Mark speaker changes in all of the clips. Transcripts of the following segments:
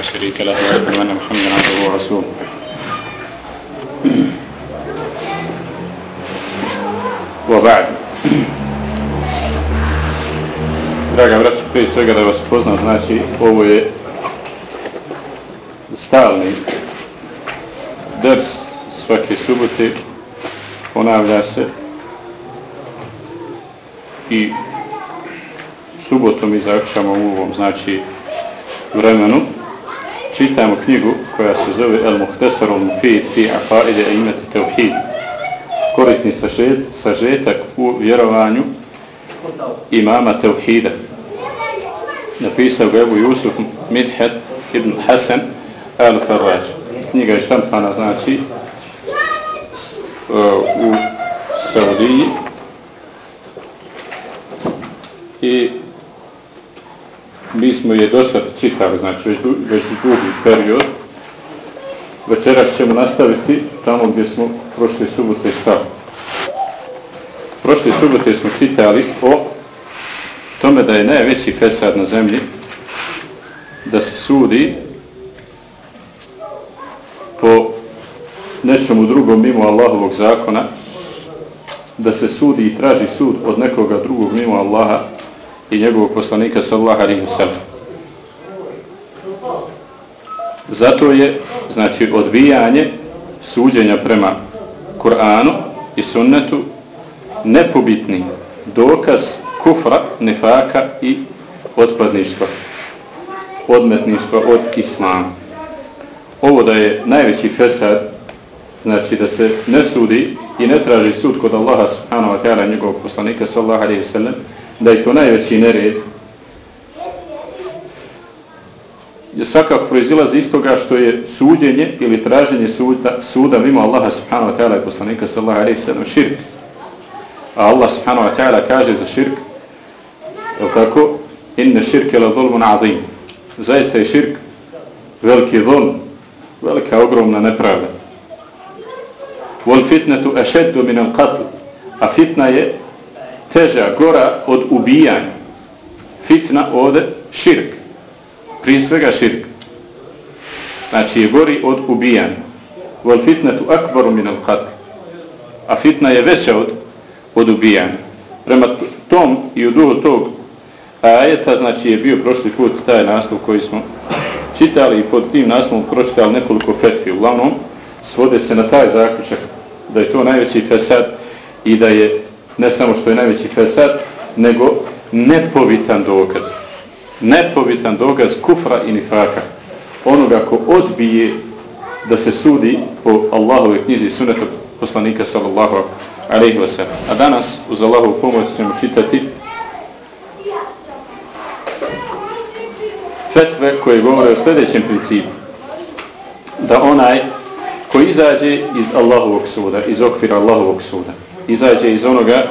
Speaker 1: لا شريك له واشهد ان محمدا عبده ورسوله وبعد Draga braća, prije svega da vas poznam, znači ovo je stalni ders svake subote, ponavlja se i subotom izakšamo u ovom, znači, vremenu čitamo knjigu koja se zove El Muhtesar al Mufid fi Aqaide a imeti Teuhid korisni sažetak u vjerovanju imama Teuhida napisao ga Ebu Jusuf Midhet ibn Hasan al Farraj knjiga je štampana znači uh, u Saudiji. I mi smo je do sad čitali, znači već, du, već duži period. Večeras ćemo nastaviti tamo gdje smo prošle subote stali. Prošle subote smo čitali o tome da je najveći fesad na zemlji da se sudi po nečemu drugom mimo Allahovog zakona da se sudi i traži sud od nekoga drugog mimo Allaha i njegovog poslanika sallallahu alejhi ve sellem. Zato je znači odbijanje suđenja prema Kur'anu i sunnetu nepobitni dokaz kufra, nefaka i otpadništva, odmetništva od islama. Ovo da je najveći fesad, znači da se ne sudi i ne traži sud kod Allaha subhanahu wa ta'ala njegovog poslanika sallallahu alaihi sallam, da je to najveći nered je svakako proizilazi iz toga što je suđenje ili traženje suda, suda mimo Allaha subhanahu wa ta'ala i poslanika sallallahu alaihi sallam širk. A Allah subhanahu wa ta'ala kaže za širk je tako? Inne širke la zulmun azim. Zaista je širk veliki zulm, velika ogromna nepravda. Wal fitnetu ašeddu min al qatl. A fitna je teža, gora od ubijanja. Fitna od širk. Prije svega širk. Znači je gori od ubijanja. Vol fitnetu akbaru minal qatl. A fitna je veća od, od ubijanja. Prema tom i u duhu tog ajeta, znači je bio prošli put taj naslov koji smo čitali i pod tim naslovom pročitali nekoliko fetvi. Uglavnom, svode se na taj zaključak da je to najveći fesad i da je ne samo što je najveći fesad, nego nepovitan dokaz. Nepovitan dokaz kufra i nifaka. Onoga ko odbije da se sudi po Allahove knjizi sunetu poslanika sallallahu alaihi wa sallam. A danas uz Allahovu pomoć ćemo čitati fetve koje govore o sljedećem principu. Da onaj ko izađe iz Allahovog suda, iz okvira Allahovog suda, izađe iz onoga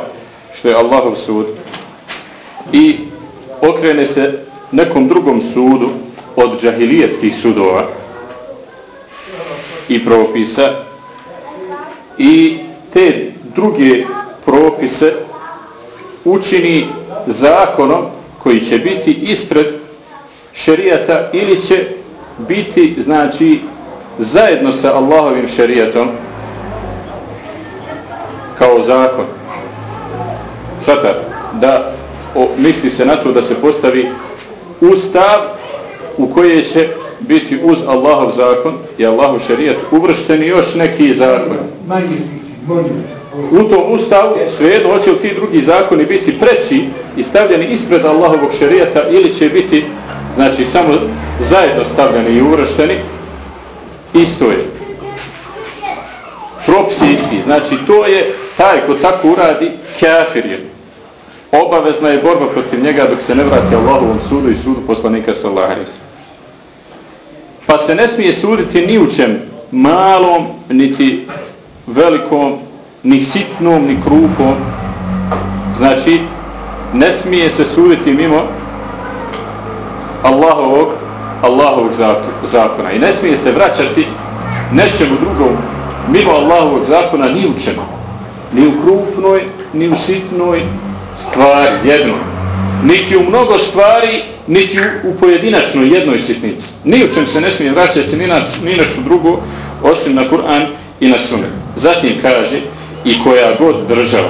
Speaker 1: što je Allahov sud i okrene se nekom drugom sudu od džahilijetskih sudova i propisa i te druge propise učini zakonom koji će biti ispred šerijata ili će biti znači zajedno sa Allahovim šerijatom kao zakon. Svata, da o, misli se na to da se postavi ustav u koje će biti uz Allahov zakon i Allahov šarijat uvršteni još neki zakon. U tom ustavu svejedno hoće ti drugi zakoni biti preći i stavljeni ispred Allahovog šarijata ili će biti znači samo zajedno stavljeni i uvršteni isto je propisi isti znači to je taj ko tako uradi kafir je. Obavezna je borba protiv njega dok se ne vrati Allahovom sudu i sudu poslanika sallallahu alejhi pa se ne smije suditi ni u čem malom niti velikom ni sitnom ni krupom. Znači ne smije se suditi mimo Allahovog Allahovog zakona. I ne smije se vraćati nečemu drugom mimo Allahovog zakona ni u čemu ni u krupnoj ni u sitnoj stvari jedno niti u mnogo stvari, niti u, u pojedinačnoj jednoj sitnici. Ni u čem se ne smije vraćati ni na, ni na što drugo, osim na Kur'an i na Sunet. Zatim kaže, i koja god država,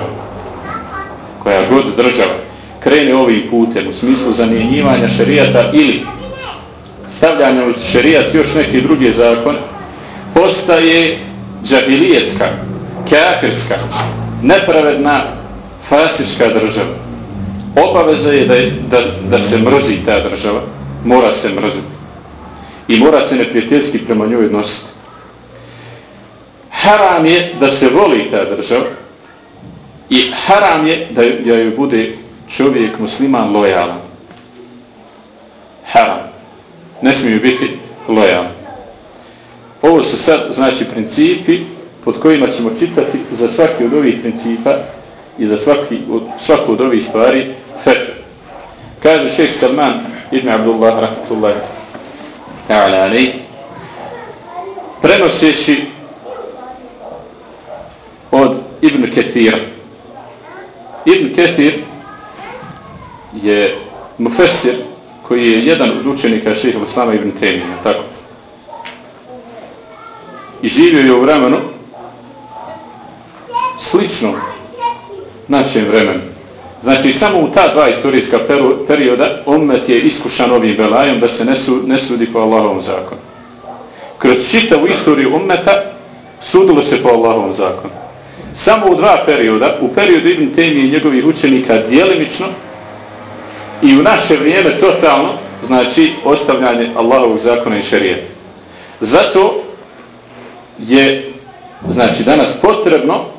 Speaker 1: koja god država, krene ovim putem u smislu zamjenjivanja šerijata ili stavljanja u šerijat još neki drugi zakon, postaje džahilijetska, kafirska, nepravedna, fasička država. Obaveza je da, da, da se mrzi ta država, mora se mrziti. I mora se neprijateljski prema njoj odnositi. Haram je da se voli ta država i haram je da, da joj bude čovjek musliman lojalan. Haram. Ne smiju biti lojalan. Ovo su sad, znači, principi pod kojima ćemo čitati za svaki od ovih principa i za svaki, od, svaku od ovih stvari fetve. Kaže šeheh Salman ibn Abdullah rahmatullahi ta'ala ali prenoseći od Ibn Kathira. Ibn Kathir je mufessir koji je jedan od učenika šeha Islama Ibn Temina, tako. I živio je u vremenu slično našem vremenu. Znači, samo u ta dva istorijska perioda omet je iskušan ovim belajom da se ne, su, ne sudi po Allahovom zakonu. Kroz čitavu istoriju ummeta sudilo se po Allahovom zakonu. Samo u dva perioda, u periodu Ibn Temi i njegovih učenika dijelimično i u naše vrijeme totalno, znači ostavljanje Allahovog zakona i šarijeta. Zato je, znači danas potrebno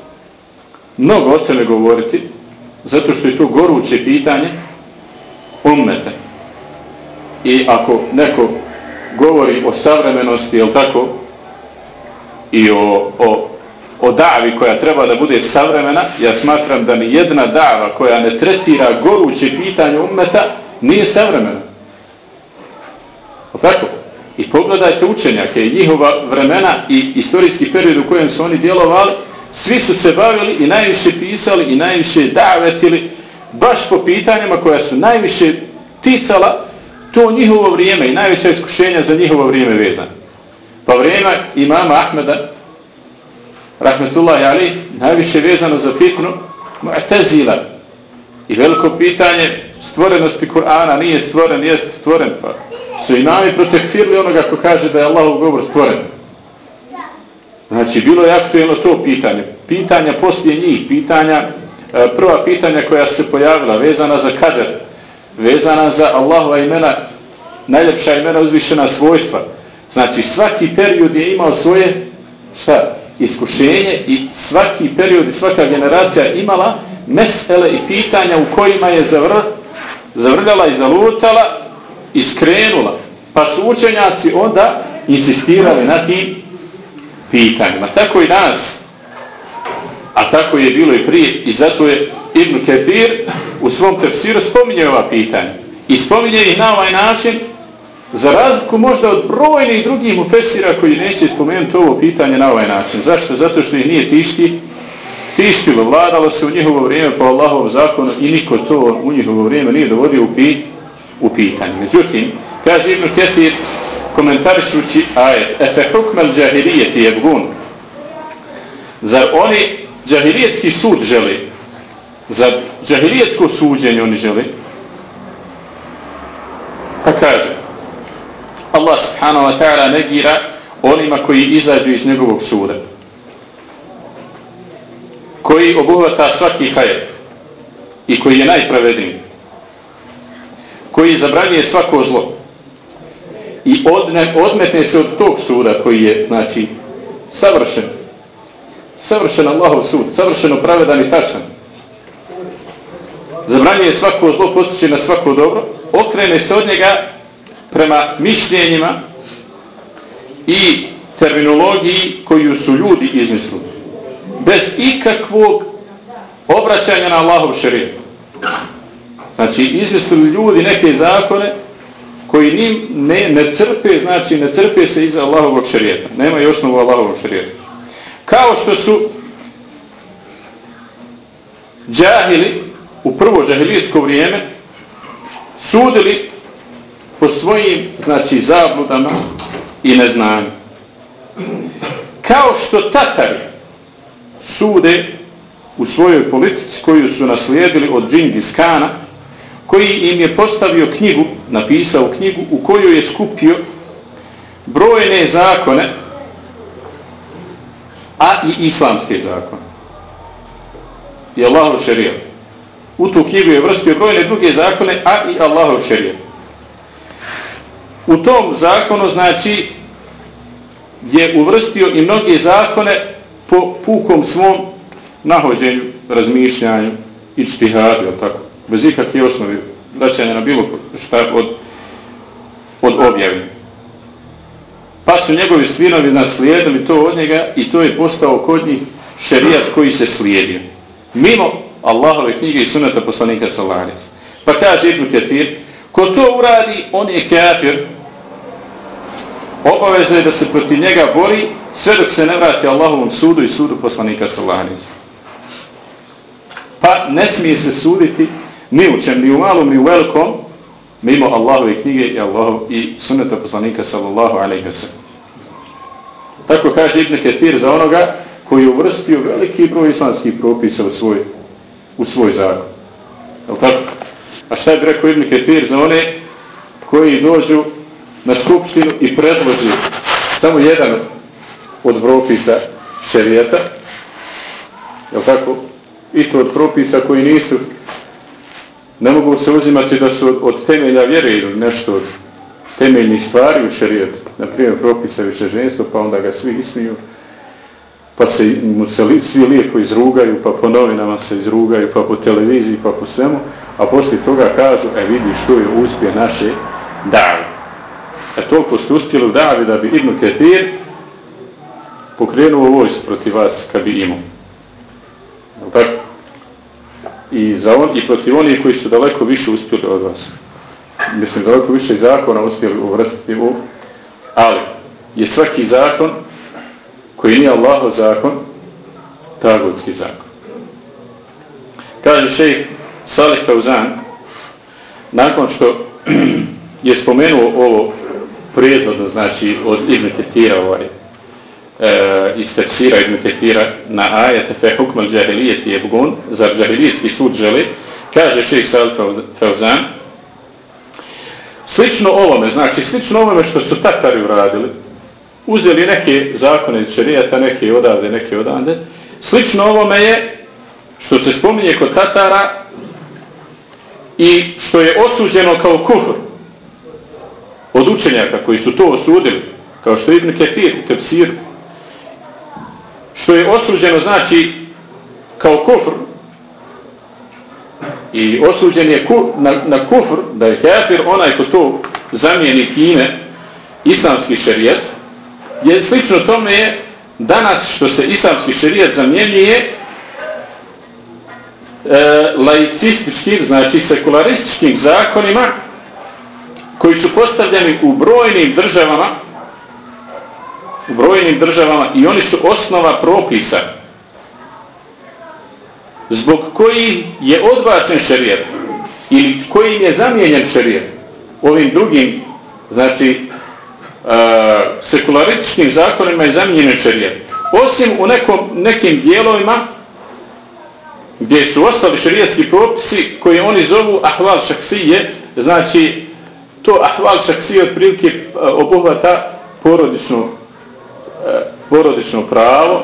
Speaker 1: mnogo o tome govoriti, zato što je to goruće pitanje ummeta. I ako neko govori o savremenosti, jel tako, i o, o, o davi koja treba da bude savremena, ja smatram da ni jedna dava koja ne tretira goruće pitanje ummeta nije savremena. O tako? I pogledajte učenjake i njihova vremena i istorijski period u kojem su oni djelovali, svi su se bavili i najviše pisali i najviše davetili baš po pitanjima koja su najviše ticala to njihovo vrijeme i najveća iskušenja za njihovo vrijeme vezane. Pa vrijeme imama Ahmeda rahmetullahi ali najviše vezano za fitnu Mu'tazila i veliko pitanje stvorenosti Kur'ana nije stvoren, jest stvoren pa su imami protekfirli onoga ko kaže da je Allahov govor stvoren. Znači, bilo je aktuelno to pitanje. Pitanja poslije njih, pitanja, e, prva pitanja koja se pojavila, vezana za kader, vezana za Allahova imena, najljepša imena, uzvišena svojstva. Znači, svaki period je imao svoje, šta, iskušenje i svaki period i svaka generacija imala mesele i pitanja u kojima je zavr, zavrljala i zalutala i skrenula. Pa su učenjaci onda insistirali na tim pitanjima. Tako i danas, a tako je bilo i prije, i zato je Ibn Ketir u svom tefsiru spominje ova pitanja. I spominje ih na ovaj način, za razliku možda od brojnih drugih mufesira koji neće spomenuti ovo pitanje na ovaj način. Zašto? Zato što ih nije tišti, tištilo, vladalo se u njihovo vrijeme po Allahovom zakonu i niko to u njihovo vrijeme nije dovodio u, pi, u pitanje. Međutim, kaže Ibn Ketir, komentarišući ajet efe hukmel džahirijeti jebgun? Zar oni džahirijetski sud želi? Za džahirijetsko suđenje oni želi? Pa kaže Allah subhanahu wa ta'ala negira onima koji izađu iz njegovog suda koji obuhvata svaki hajr i koji je najpravedniji koji zabranjuje svako zlo i odne, odmetne se od tog suda koji je, znači, savršen. Savršen Allahov sud, savršeno pravedan i tačan. Zabranjuje svako zlo, postiče na svako dobro, okrene se od njega prema mišljenjima i terminologiji koju su ljudi izmislili. Bez ikakvog obraćanja na Allahov šarijet. Znači, izmislili ljudi neke zakone koji ni, ne, ne crpe, znači ne crpe se iz Allahovog šarijeta. Nema i osnovu Allahovog šarijeta. Kao što su džahili u prvo džahilijetsko vrijeme sudili po svojim, znači, zabludama i neznanju. Kao što Tatari sude u svojoj politici koju su naslijedili od Džingis Kana, koji im je postavio knjigu, napisao knjigu u kojoj je skupio brojne zakone, a i islamske zakone. I Allahov šerijat. U tu knjigu je vrstio brojne druge zakone, a i Allahov šerijat. U tom zakonu, znači, je uvrstio i mnoge zakone po pukom svom nahođenju, razmišljanju i čtihadu, tako, bez ikakve osnovi vraćanja na bilo šta od, od objave. Pa su njegovi svinovi naslijedili to od njega i to je postao kod njih šerijat koji se slijedio. Mimo Allahove knjige i sunata poslanika Salaris. Pa kaže Ibn Ketir, ko to uradi, on je kafir. Obavezno je da se protiv njega bori sve dok se ne vrati Allahovom sudu i sudu poslanika Salaris. Pa ne smije se suditi ni u čem, ni u malom, ni u velikom, mimo Allahove knjige i, Allahov, i sunneta poslanika sallallahu alaihi wa sallam. Tako kaže Ibn Ketir za onoga koji je uvrstio veliki broj islamskih propisa u svoj, u svoj zakon. Je tako? A šta bi rekao Ibn Ketir za one koji dođu na skupštinu i predloži samo jedan od propisa šerijeta, je tako? I to od propisa koji nisu ne mogu se uzimati da su od temelja vjere ili nešto od temeljnih stvari u šarijetu. Naprimjer, propisa višeženstva, pa onda ga svi ismiju, pa se mu se li, svi lijepo izrugaju, pa po novinama se izrugaju, pa po televiziji, pa po svemu, a poslije toga kažu, e vidi što je uspje naše davi. E toliko ste uspjeli u davi da bi Ibn Ketir pokrenuo vojs protiv vas kad bi imao. Tako? I, za on, i protiv onih koji su daleko više uspjeli od vas. Mislim, daleko više zakona uspjeli uvrstiti u, ali je svaki zakon koji nije Allaho zakon, tagutski zakon. Kaže šejh Salih Kauzan, nakon što je spomenuo ovo prijedno, znači od Ibn Tetira ovaj, Eh, e, iz tefsira Ibn Ketira na ajete fe hukman džahilijeti jebgun, zar džahilijetski sud želi, kaže šeik Sal Feuzan, slično ovome, znači slično ovome što su Tatari uradili, uzeli neke zakone iz šarijata, neke odavde, neke odavde, slično ovome je što se spominje kod Tatara i što je osuđeno kao kufr od učenjaka koji su to osudili, kao što je Ibn Ketir u tefsiru, što je osuđeno znači kao kufr. I osuđen je ku, na, na kufr da je kafir onaj ko to zamijeni time islamski šerijat je slično tome je danas što se islamski šerijat zamjenjuje e, laicističkim znači sekularističkim zakonima koji su postavljeni u brojnim državama u brojnim državama i oni su osnova propisa zbog koji je odbačen šerijet ili koji je zamijenjen šerijet. Ovim drugim znači e, uh, sekularističkim zakonima je zamijenjen šerijet. Osim u nekom, nekim dijelovima gdje su ostali šerijetski propisi koji oni zovu ahval šaksije znači to ahval šaksije otprilike e, obuhvata porodičnu porodično pravo,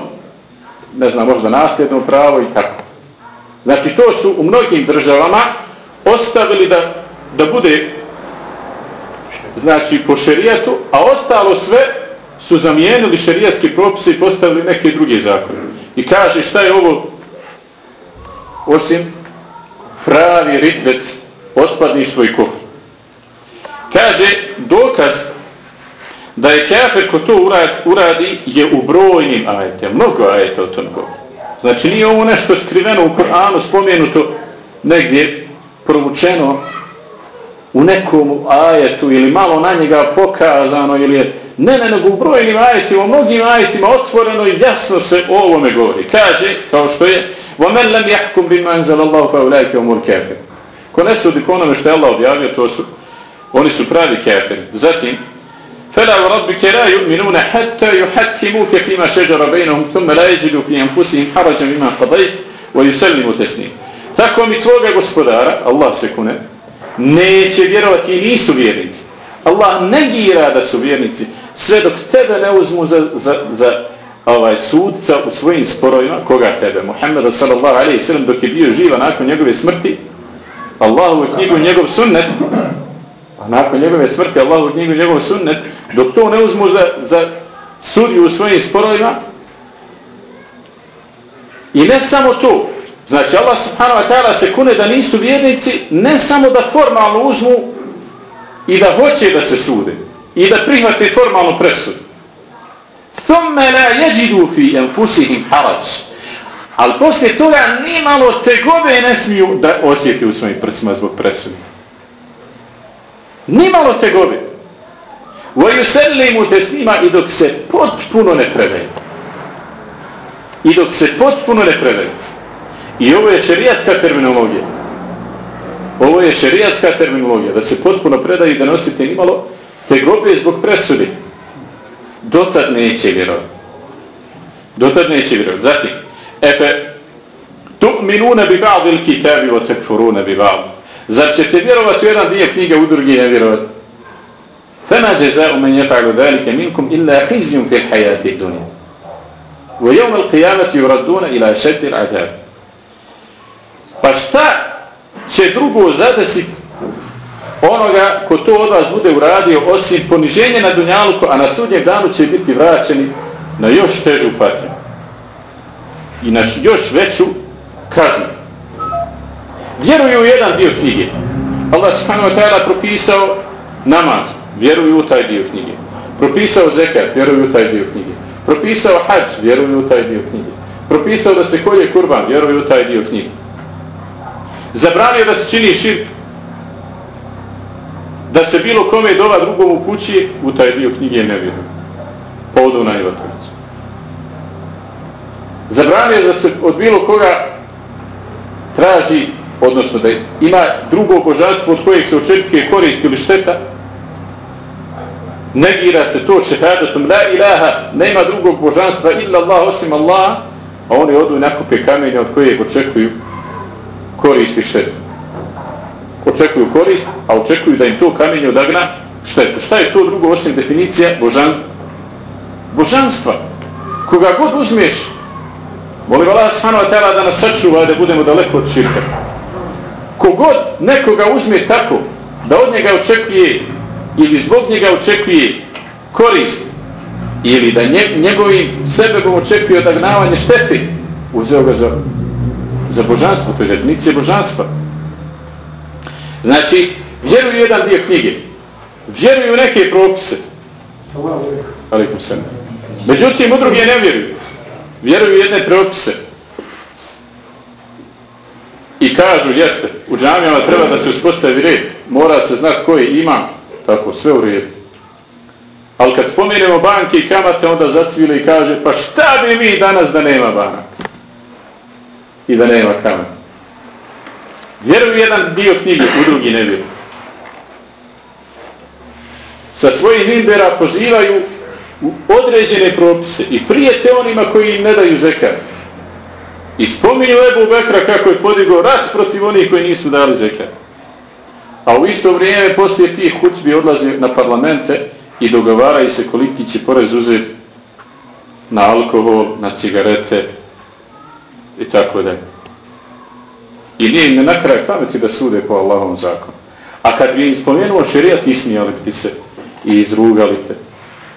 Speaker 1: ne znam, možda nasljedno pravo i tako. Znači, to su u mnogim državama ostavili da, da bude znači, po šerijetu, a ostalo sve su zamijenili šerijetski propise i postavili neke druge zakone. I kaže, šta je ovo osim pravi ritmet, otpadništvo i kufr. Kaže, dokaz da je kafir ko to uradi je u brojnim ajetima. Mnogo ajeta o tom govori. Znači nije ovo nešto skriveno u Koranu spomenuto negdje provučeno u nekom ajetu ili malo na njega pokazano ili je ne, ne, nego u brojnim ajetima, u mnogim ajetima otvoreno i jasno se o ovome govori. Kaže, kao što je وَمَنْ لَمْ يَحْكُمْ بِمَا أَنْزَلَ اللَّهُ فَأُولَيْكَ وَمُرْ كَافِرُ Ko ne sudi po onome što je Allah objavio, to su, oni su pravi kafiri. Zatim, فلا وربك لا يؤمنون حتى يحكموك فيما شجر بينهم ثم لا يجدوا في أنفسهم حرجا مما قضيت ويسلموا تسليم tako mi tvoga gospodara Allah se kune neće vjerovati i nisu vjernici Allah negira da su vjernici sve dok tebe ne uzmu za, za, za ovaj sudca u svojim sporovima koga tebe Muhammed sallallahu alaihi sallam dok je bio živa nakon njegove smrti Allahu knjigu njegov sunnet a nakon njegove smrti Allahu knjigu njegov sunnet dok to ne uzmu za, za sudiju u svojim sporovima i ne samo to znači Allah subhanahu wa ta'ala se kune da nisu vjernici ne samo da formalno uzmu i da hoće da se sude i da prihvate formalnu presudu ثُمَّ لَا يَجِدُوا فِي أَنْفُسِهِمْ حَرَجِ ali poslije toga nimalo tegobe ne smiju da osjeti u svojim prsima zbog presude nimalo tegobe وَيُسَلِّمُ تَسْنِيمَ i dok se potpuno ne predaju. I dok se potpuno ne predaju. I ovo je šerijatska terminologija. Ovo je šerijatska terminologija. Da se potpuno predaju i da nosite nimalo tegobe zbog presudi. Dotad neće vjerovati. Dotad neće vjerovati. Zatim, efe, tu'minuna bi ba'd il kitabi wa tekfuruna bi ba'd. Zar ćete vjerovati u jedan dio knjige u drugi ne vjerovati? فما جزاء من يفعل ذلك منكم إلا خزي في الحياة الدنيا ويوم القيامة يردون إلى شد العذاب فاشتا će drugo zadesiti onoga ko to od vas bude uradio osim poniženja na dunjaluku, a na sudnjem danu će biti vraćeni na još težu patnju i na još veću kaznu. Vjeruju u jedan dio knjige. Allah subhanahu wa ta'ala propisao namaz, vjeruju u taj dio knjige. Propisao zekat, vjeruju u taj dio knjige. Propisao hađ, vjeruju u taj dio knjige. Propisao da se kolje kurban, vjeruju u taj dio knjige. Zabranio da se čini širk, da se bilo kome dova drugom u kući, u taj dio knjige ne vjeruju. Povodu na Ivatovicu. Zabranio da se od bilo koga traži, odnosno da ima drugo božanstvo od kojeg se očekuje korist ili šteta, negira se to šehadetom la ilaha, nema drugog božanstva illa Allah osim Allah, a oni odu i nakupe kamenje od kojeg očekuju korist i štetu. Očekuju korist, a očekuju da im to kamenje odagna štetu. Šta je to drugo osim definicija božan? božanstva? Koga god uzmeš, molim Allah subhanahu wa ta'ala da nas sačuva da budemo daleko od širka. Kogod nekoga uzme tako, da od njega očekuje ili zbog njega očekuje korist ili da njegovim sebebom očekuje odagnavanje šteti uzeo ga za, za božanstvo to je definicija božanstva. Znači vjeruju jedan dio knjige vjeruju neke propise. Alikum sam međutim u drugi ne vjeruju vjeruju jedne propise. I kažu jeste u džamijama treba da se uspostavi red mora se znati koji ima tako, sve u redu. Ali kad spomenemo banke i kamate, onda zacvile i kaže, pa šta bi mi danas da nema banaka? I da nema kamate. Vjeruju jedan dio knjige, u drugi ne vjeruju. Sa svojih mimbera pozivaju u određene propise i prijete onima koji im ne daju zekar. I spominju Ebu Bekra kako je podigao rat protiv onih koji nisu dali zekar. A u isto vrijeme poslije tih hutbi odlaze na parlamente i dogovaraju se koliki će porez uzeti na alkohol, na cigarete i tako da. I nije im ne nakraj pameti da sude po Allahom zakonu. A kad bi im spomenuo šerijat, ismijali ti se i izrugali te.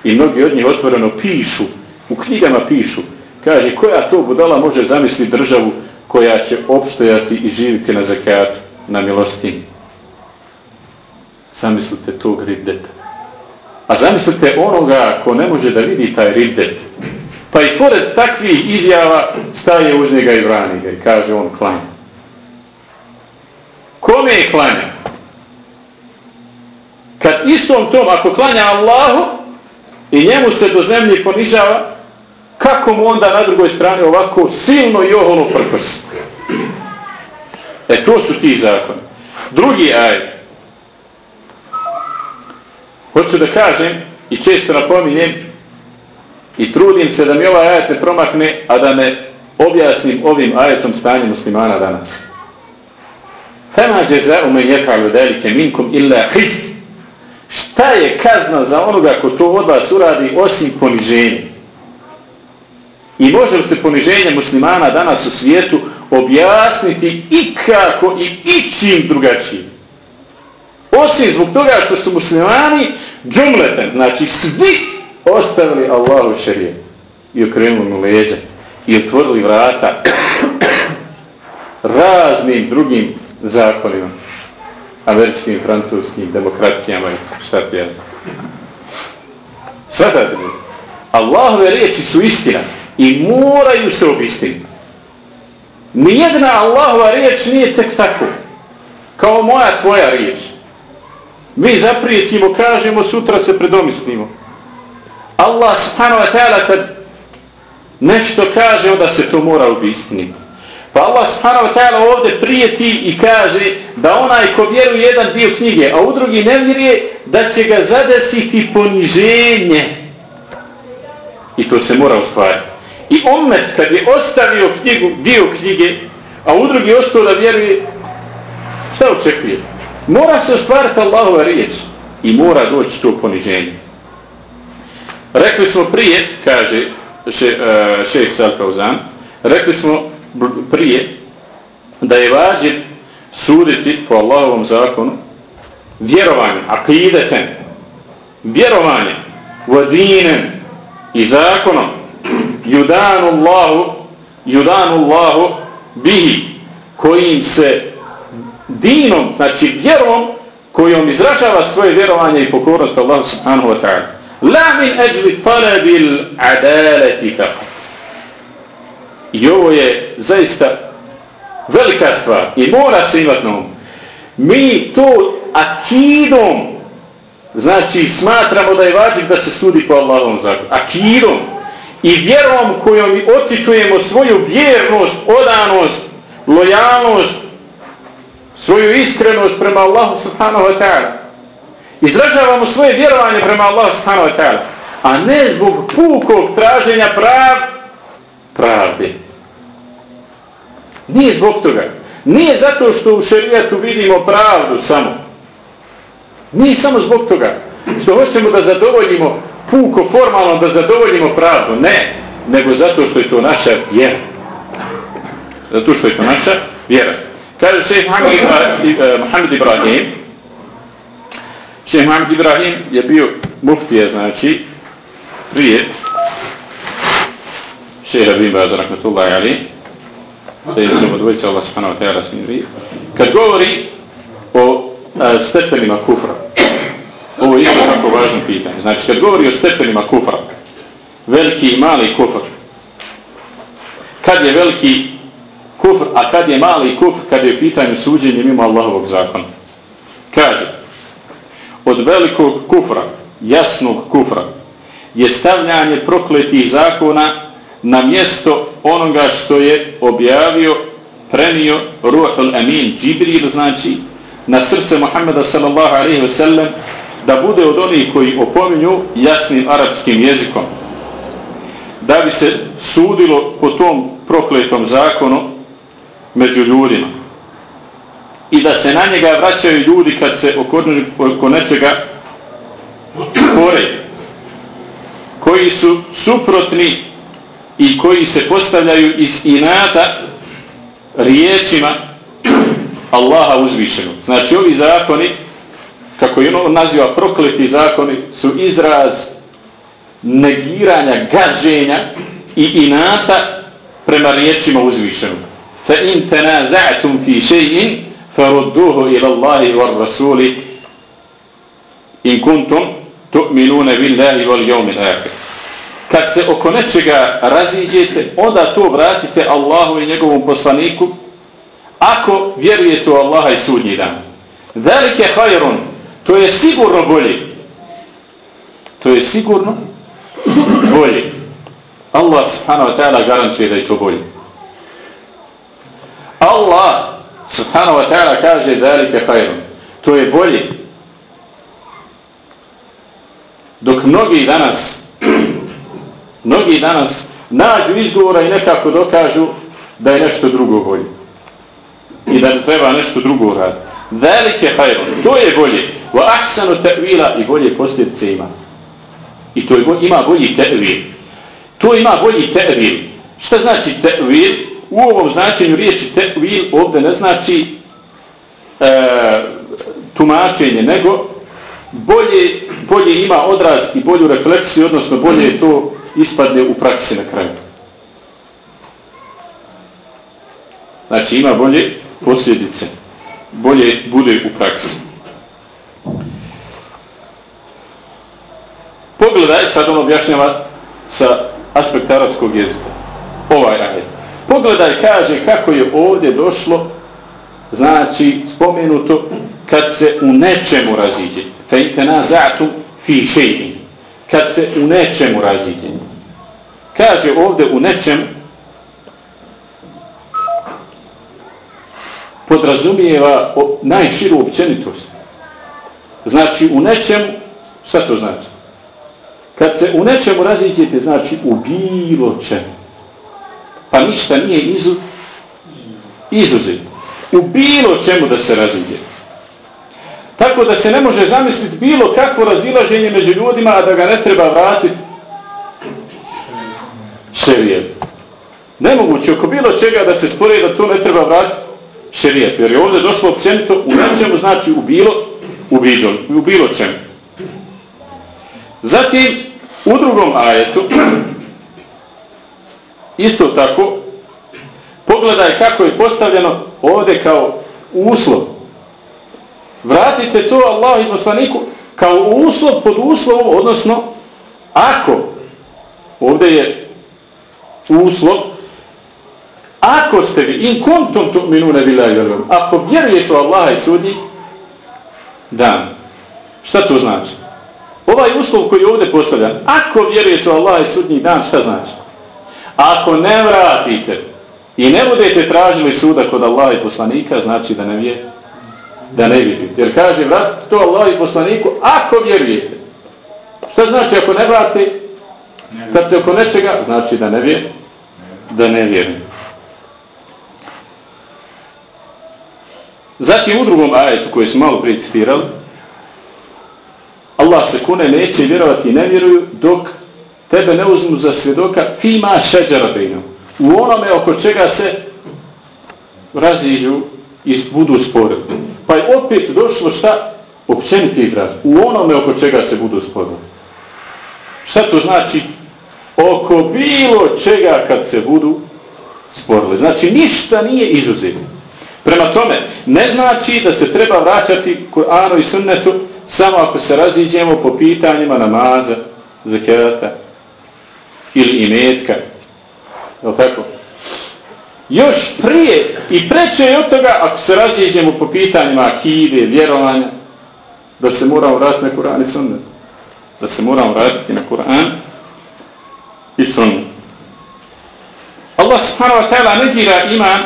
Speaker 1: I mnogi od njih otvoreno pišu, u knjigama pišu, kaže koja to budala može zamisliti državu koja će opstojati i živiti na zakatu, na milostini zamislite tog riddeta. A zamislite onoga ko ne može da vidi taj riddet. Pa i pored takvih izjava staje uz njega i brani ga i kaže on klanja. Kome je klanja? Kad istom tom, ako klanja Allahu i njemu se do zemlje ponižava, kako mu onda na drugoj strani ovako silno i oholo prkosi? E to su ti zakoni. Drugi ajet. Hoću da kažem i često napominjem i trudim se da mi ovaj ajet ne promakne, a da ne objasnim ovim ajetom stanje muslimana danas. Fema džeza'u me jefa'lu delike minkum illa hist. Šta je kazna za onoga ko to od vas uradi osim poniženja? I može li se poniženje muslimana danas u svijetu objasniti i kako i ičim drugačijim? Osim zbog toga što su muslimani džumleten, znači svi ostavili Allahu šarije i okrenuli mu leđa i otvorili vrata raznim drugim zakonima američkim, francuskim, demokracijama i šta ti ja znam. Svatate mi, Allahove riječi su istina i moraju se obistiniti. Nijedna Allahova riječ nije tek tako, kao moja tvoja riječ. Mi zaprijetimo, kažemo, sutra se predomislimo. Allah subhanahu wa ta'ala kad nešto kaže, onda se to mora obistiniti. Pa Allah subhanahu wa ta'ala ovdje prijeti i kaže da onaj ko vjeruje jedan dio knjige, a u drugi ne vjeruje, da će ga zadesiti poniženje. I to se mora ostvariti. I umet kad je ostavio knjigu, dio knjige, a u drugi ostao da vjeruje, šta očekujete? Mora se ostvariti Allahova riječ i mora doći to poniženje. Rekli smo prije, kaže še, e, uh, Salkauzan, rekli smo prije da je vađen suditi po Allahovom zakonu vjerovanjem, akideten, vjerovanje vodinen i zakonom judanu Allahu judanu Allahu bihi kojim se dinom, znači vjerom kojom izražava svoje vjerovanje i pokornost Allahu subhanahu wa ta'ala. La min ajli talabil adalati faqat. I ovo je zaista velika stvar i mora se imati na Mi to akidom, znači smatramo da je važno da se sudi po Allahovom zakonu. Akidom i vjerom kojom mi očitujemo svoju vjernost, odanost, lojalnost, svoju iskrenost prema Allahu subhanahu wa ta'ala. Izražavamo svoje vjerovanje prema Allahu subhanahu wa ta'ala. A ne zbog pukog traženja prav pravde. Nije zbog toga. Nije zato što u šerijatu vidimo pravdu samo. Nije samo zbog toga što hoćemo da zadovoljimo puko formalno da zadovoljimo pravdu. Ne. Nego zato što je to naša vjera. Zato što je to naša vjera. Kaže šejh Mohamed e, Ibrahim. Šejh Mohamed Ibrahim je bio muftije, znači prije šeha Bimba za rahmetullahi ali da je samo dvojica Allah subhanahu wa ta'ala kad govori o a, stepenima kufra ovo je isto tako važno pitanje. Znači kad govori o stepenima kufra veliki i mali kufr kad je veliki kufr a kad je mali kufr kad je pitanje suđenje mimo Allahovog zakona kaže od velikog kufra jasnog kufra je stavljanje prokletih zakona na mjesto onoga što je objavio, prenio Ruhul Amin Džibril, znači na srce Muhammeda sallallahu alaihi ve sellem da bude od onih koji opominju jasnim arapskim jezikom. Da bi se sudilo po tom prokletom zakonu među ljudima. I da se na njega vraćaju ljudi kad se oko nečega spore. Koji su suprotni i koji se postavljaju iz inata riječima Allaha uzvišenog. Znači ovi zakoni, kako je on naziva prokleti zakoni, su izraz negiranja, gaženja i inata prema riječima uzvišenog. فإن تنازعتم في شيء فردوه إلى الله والرسول إن كنتم تؤمنون بالله واليوم الآخر kad se oko nečega raziđete, onda to vratite Allahu i njegovom poslaniku, ako vjerujete u Allaha i sudnji dan. Velike hajron, to je sigurno bolje. To je sigurno bolje. Allah subhanahu wa ta'ala garantuje da je to bolje. Allah Subhanahu wa ta'ala kaže dalike hajrom. To je bolje. Dok mnogi danas mnogi danas nađu izgovora i nekako dokažu da je nešto drugo bolje. I da treba nešto drugo raditi. Velike hajron, to je bolje. Wa ahsanu ta'vila i bolje posljedice ima. I to je, ima bolji ta'vil. To ima bolji ta'vil. Šta znači ta'vil? U ovom značenju riječi ta'vil ovdje ne znači e, tumačenje, nego bolje, bolje ima odraz i bolju refleksiju, odnosno bolje to ispadne u praksi na kraju. Znači ima bolje posljedice. Bolje bude u praksi. Pogledaj, sad on objašnjava sa aspekta arabskog jezika. Ovaj ajed. Pogledaj, kaže kako je ovdje došlo, znači spomenuto, kad se u nečemu raziđe. Fejte na zatu fi šeji. Kad se u nečemu raziđe. Kaže ovdje u nečemu, podrazumijeva najširu općenitost. Znači u nečemu, šta to znači? Kad se u nečemu raziđete, znači u bilo čemu. Pa ništa nije izu, izuzet. U bilo čemu da se razilje. Tako da se ne može zamisliti bilo kakvo razilaženje među ljudima, a da ga ne treba vratiti šerijet. Nemoguće oko bilo čega da se spore da to ne treba vratiti šerijet. Jer je ovdje došlo općenito u nečemu, znači u bilo, u bilo, u bilo čemu. Zatim, u drugom ajetu, isto tako, pogledaj kako je postavljeno ovdje kao uslov. Vratite to Allah i poslaniku kao uslov pod uslovom, odnosno, ako, ovdje je uslov, ako ste vi, in kontum tu'minuna billahi wal yawm, ako vjerujete u Allaha i sudnji dan. Šta to znači? Ovaj uslov koji je ovdje postavljan, ako vjerujete u Allaha i sudnji dan, šta znači? Ako ne vratite i ne budete tražili suda kod Allaha i poslanika, znači da ne vjerujete. Da ne vjerujete. Jer kaže, vratite to Allaha i poslaniku, ako vjerujete. Šta znači ako ne vratite? Kad se oko nečega, znači da ne vjerujete. Da ne vjerujete. Zatim u drugom ajetu koji smo malo prije citirali, Allah se kune neće vjerovati i ne vjeruju dok tebe ne uzmu za svjedoka fima šeđara bejnom. U onome oko čega se raziđu i budu sporili. Pa je opet došlo šta? Općeniti izraz. U onome oko čega se budu sporili. Šta to znači? Oko bilo čega kad se budu sporili. Znači ništa nije izuzetno. Prema tome, ne znači da se treba vraćati Kur'anu i sunnetu samo ako se raziđemo po pitanjima namaza, zakirata ili imetka. Je tako? Još prije i preče je od toga ako se razjeđemo po pitanjima akide, vjerovanja, da se moramo vratiti na Kur'an i sunnet. Da se moramo vratiti na Kur'an i sunnet. Allah subhanahu wa ta'ala negira iman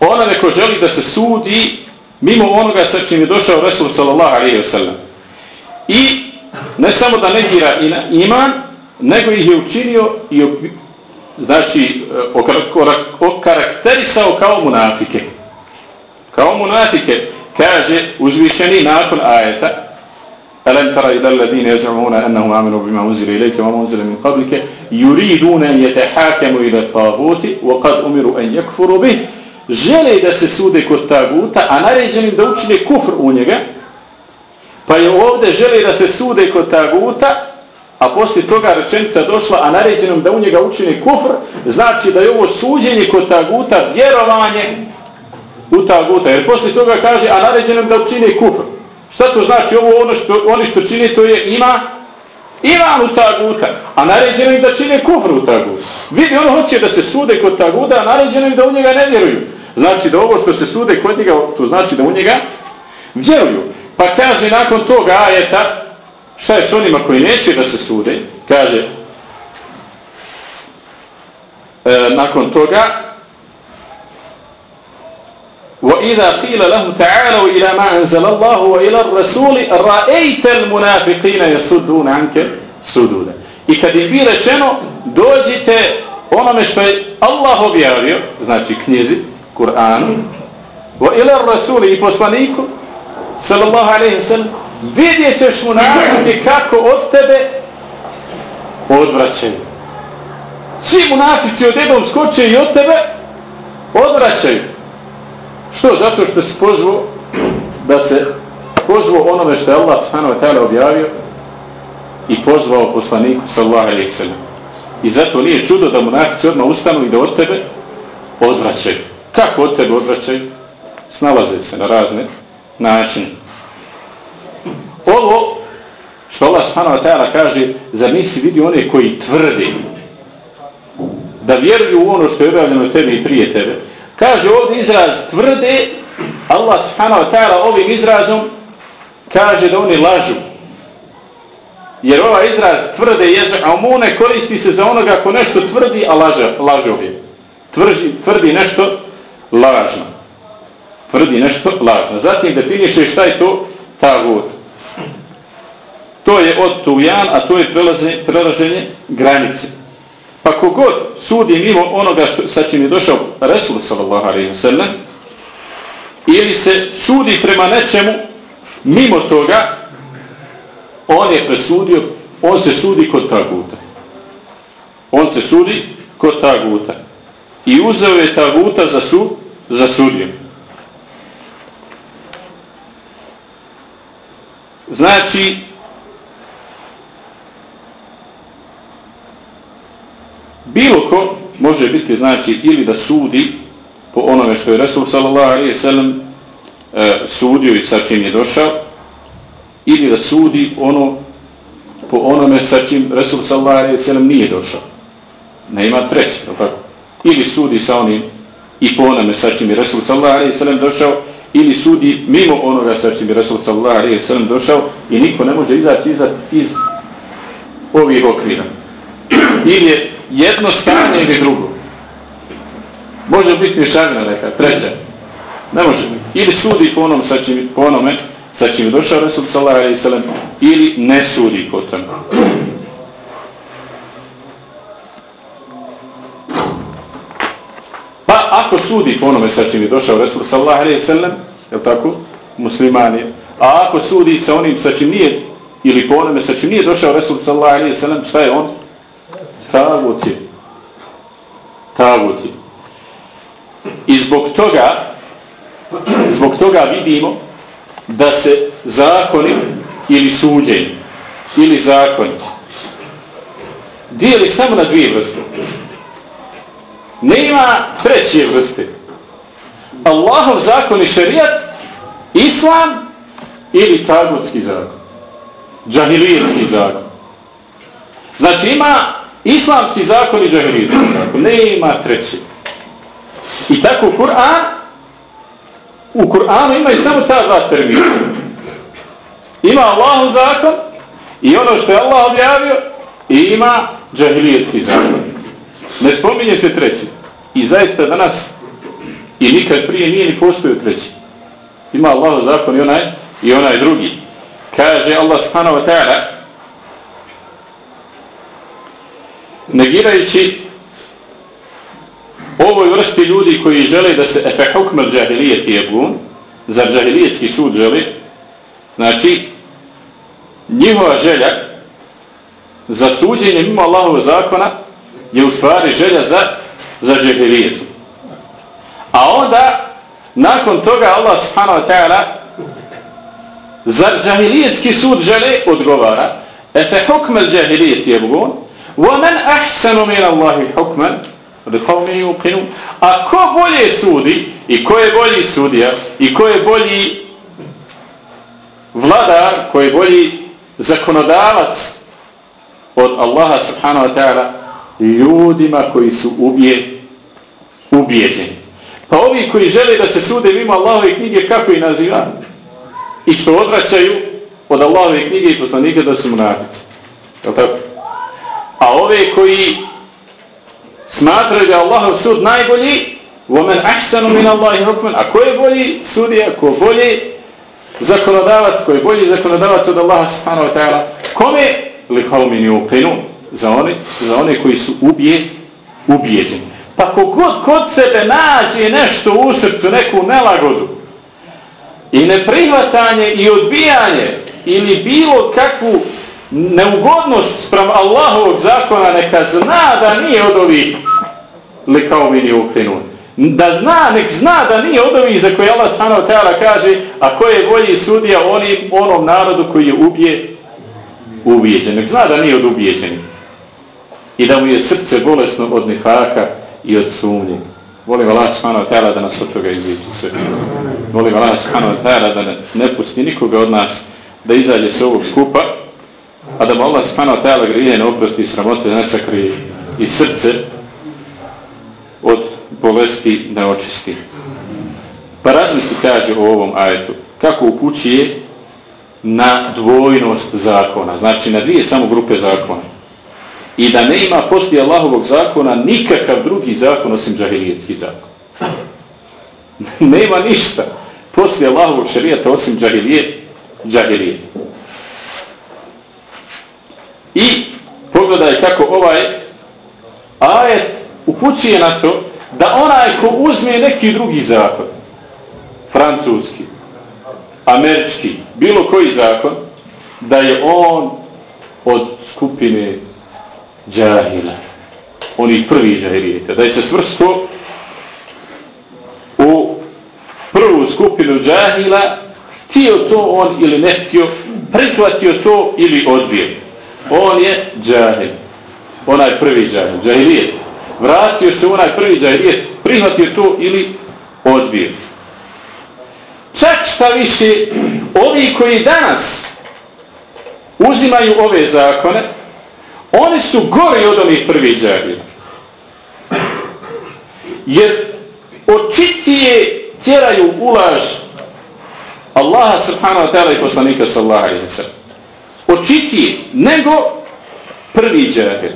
Speaker 1: onome ko želi da se sudi mimo onoga sa čim je došao Resul sallallahu alaihi wa sallam. I ne samo da negira iman, nego ih je učinio i znači okarakterisao kao munafike. Kao munafike kaže uzvišeni nakon ajeta ألم تر إلى الذين يزعمون أنهم آمنوا بما أنزل إليك وما أنزل من قبلك يريدون أن يتحاكموا إلى الطاغوت وقد أمروا أن يكفروا به žele da se sude kod taguta, a naređenim da učine kufr u njega, pa je ovdje žele da se sude kod taguta, a poslije toga rečenica došla, a naređenom da u njega učini kufr, znači da je ovo suđenje kod taguta vjerovanje u taguta. Jer poslije toga kaže, a naređenom da učini kufr. Šta to znači? Ovo ono što, oni što čini, to je ima Iman u taguta, a naređeno im da čine kufr u taguta. Vidi, ono hoće da se sude kod taguta, a naređeno im da u njega ne vjeruju. Znači da ovo što se sude kod njega, to znači da u njega vjeruju. Pa kaže nakon toga ajeta, šta je s onima koji neće da se sude, kaže, e, nakon toga, وَإِذَا قِيلَ لَهُمْ تَعَالَوْا إِلَى مَا أَنزَلَ اللَّهُ وَإِلَى الرَّسُولِ رَأَيْتَ الْمُنَافِقِينَ يَسُدُّونَ عَنْكَ سُدُودًا I kad im bi rečeno, dođite onome što je Allah objavio, znači knjizi, Kur'anu, وَإِلَى الرَّسُولِ i poslaniku, sallallahu alaihi wa sallam, vidjet ćeš mu nafike kako od tebe odvraćaju. Svi munafici od jednom skoče i od tebe odvraćaju. Što? Zato što se pozvao da se pozvao onome što je Allah subhanahu wa ta'ala objavio i pozvao poslaniku sallallahu alaihi sallam. I zato nije čudo da munafici odmah ustanu i da od tebe odvraćaju. Kako od tebe odvraćaju? Snalaze se na razne načine. Ovo što Allah subhanahu wa ta'ala kaže za misli vidi one koji tvrdi da vjeruju u ono što je objavljeno tebi i prije tebe. Kaže ovdje izraz tvrde, Allah subhanahu wa ta'ala ovim izrazom kaže da oni lažu. Jer ovaj izraz tvrde jezik, a umune koristi se za onoga ko nešto tvrdi, a laže, laže je. Tvrži, tvrdi nešto lažno. Tvrdi nešto lažno. Zatim definiše šta je to tagut. To je od tujan, a to je prelaženje granice. Pa kogod sudi mimo onoga što, sa čim je došao Resul sallallahu alaihi wa sallam, ili se sudi prema nečemu mimo toga, on je presudio, on se sudi kod taguta. On se sudi kod taguta. I uzeo je taguta za, su, za sudiju. Znači, bilo ko može biti znači ili da sudi po onome što je Resul sallallahu alejhi ve sellem e, sudio i sa čim je došao ili da sudi ono po onome sa čim Resul sallallahu alejhi ve sellem nije došao. Nema treći tako? Ili sudi sa onim i po onome sa čim je Resul sallallahu alejhi ve sellem došao ili sudi mimo onoga sa čim je Resul sallallahu alejhi ve sellem došao i niko ne može izaći iz, iz ovih okvira. Ili je jedno stanje ili drugo. Može biti mišavina neka, treća. Ne može biti. Ili sudi po, onom, sa čim, po onome sa čim je došao Resul Salah alaihi Selem, ili ne sudi po tome. Pa ako sudi po onome sa čim je došao Resul Salah alaihi Selem, je tako, muslimani, a ako sudi sa onim sa čim nije, ili po onome sa čim nije došao Resul sallallahu alaihi sallam, šta je on? Tagut je. Tagut je. I zbog toga, zbog toga vidimo da se zakoni ili suđenje ili zakoni dijeli samo na dvije vrste. Nema treće vrste. Allahov zakon i šarijat, islam ili tagutski zakon. Džahilijetski zakon. Znači ima Islamski zakon i džahilijetski zakon. Nema treći. I tako Kur'an, u Kur'anu imaju samo ta dva termina. Ima Allahu zakon i ono što je Allah objavio i ima džahilijetski zakon. Ne spominje se treći. I zaista danas i nikad prije nije ni postojio treći. Ima Allahu zakon i onaj, i onaj drugi. Kaže Allah subhanahu wa ta'ala negirajući ovoj vrsti ljudi koji žele da se efe hukmer džahilijet jebun, za džahilijetski sud žele, znači, njihova želja za suđenje mimo Allahove zakona je u stvari želja za, za džahilijetu. A onda, nakon toga Allah subhanahu wa ta'ala za džahilijetski sud žele odgovara efe hukmer džahilijet jebun, وَمَنْ أَحْسَنُ مِنَ اللَّهِ حُكْمًا لِقَوْمِ يُقِنُوا A ko bolje sudi i ko je bolji sudija i ko je bolji vladar, ko je bolji zakonodavac od Allaha subhanahu wa ta'ala ljudima koji su ubije, ubijeđeni. Pa ovi koji žele da se sude mimo Allahove knjige, kako ih naziva? I što odvraćaju od Allahove knjige i poslanike da su munafici. Je tako? A ove koji smatraju da je Allahov sud najbolji, وَمَنْ أَحْسَنُ مِنَ اللَّهِ حُكْمًا A ko je bolji sudija, ko bolji zakonodavac, ko je bolji zakonodavac od Allaha subhanahu wa ta'ala? Kome? لِقَوْمٍ يُوقِنُ Za one, za one koji su ubije, ubijeđeni. Pa kogod kod sebe nađe nešto u srcu, neku nelagodu i neprihvatanje i odbijanje ili bilo kakvu neugodnost sprem Allahovog zakona, neka zna da nije od ovih likaumini ukrenun. Da zna, nek zna da nije od ovih za koje Allah subhanahu ta'ala kaže, a ko je bolji sudija onim, onom narodu koji je ubije, ubijeđen. Nek zna da nije od ubijeđenih. I da mu je srce bolesno od nifaka i od sumnje. Volim Allah subhanahu ta'ala da nas od toga izliči se. Volim Allah subhanahu ta'ala da ne, ne pusti nikoga od nas da izađe se ovog skupa, a da mu Allah subhanahu ta'ala grije ne oprosti i sramote ne sakrije i srce od bolesti da očisti. Pa razmisli kaže o ovom ajetu. Kako upućuje na dvojnost zakona. Znači na dvije samo grupe zakona. I da ne ima poslije Allahovog zakona nikakav drugi zakon osim džahilijetski zakon. nema ništa poslije Allahovog šarijata osim džahilijet, džahilijet. I pogledaj kako ovaj ajet upućuje na to da onaj ko uzme neki drugi zakon, francuski, američki, bilo koji zakon, da je on od skupine džahila, oni prvi džahilijete, da je se svrsto u prvu skupinu džahila, htio to on ili ne htio, prihvatio to ili odbio. On je džahil, onaj prvi džahil, džahilijet vratio se onaj prvi džahilijet, prihvatio to ili odbio. Čak šta više, ovi koji danas uzimaju ove zakone, oni su gori od onih prvih džahilija. Jer očitije tjeraju ulaž Allaha subhanahu wa ta'ala i poslanika sallaha i wa sallam očitiji nego prvi džahil.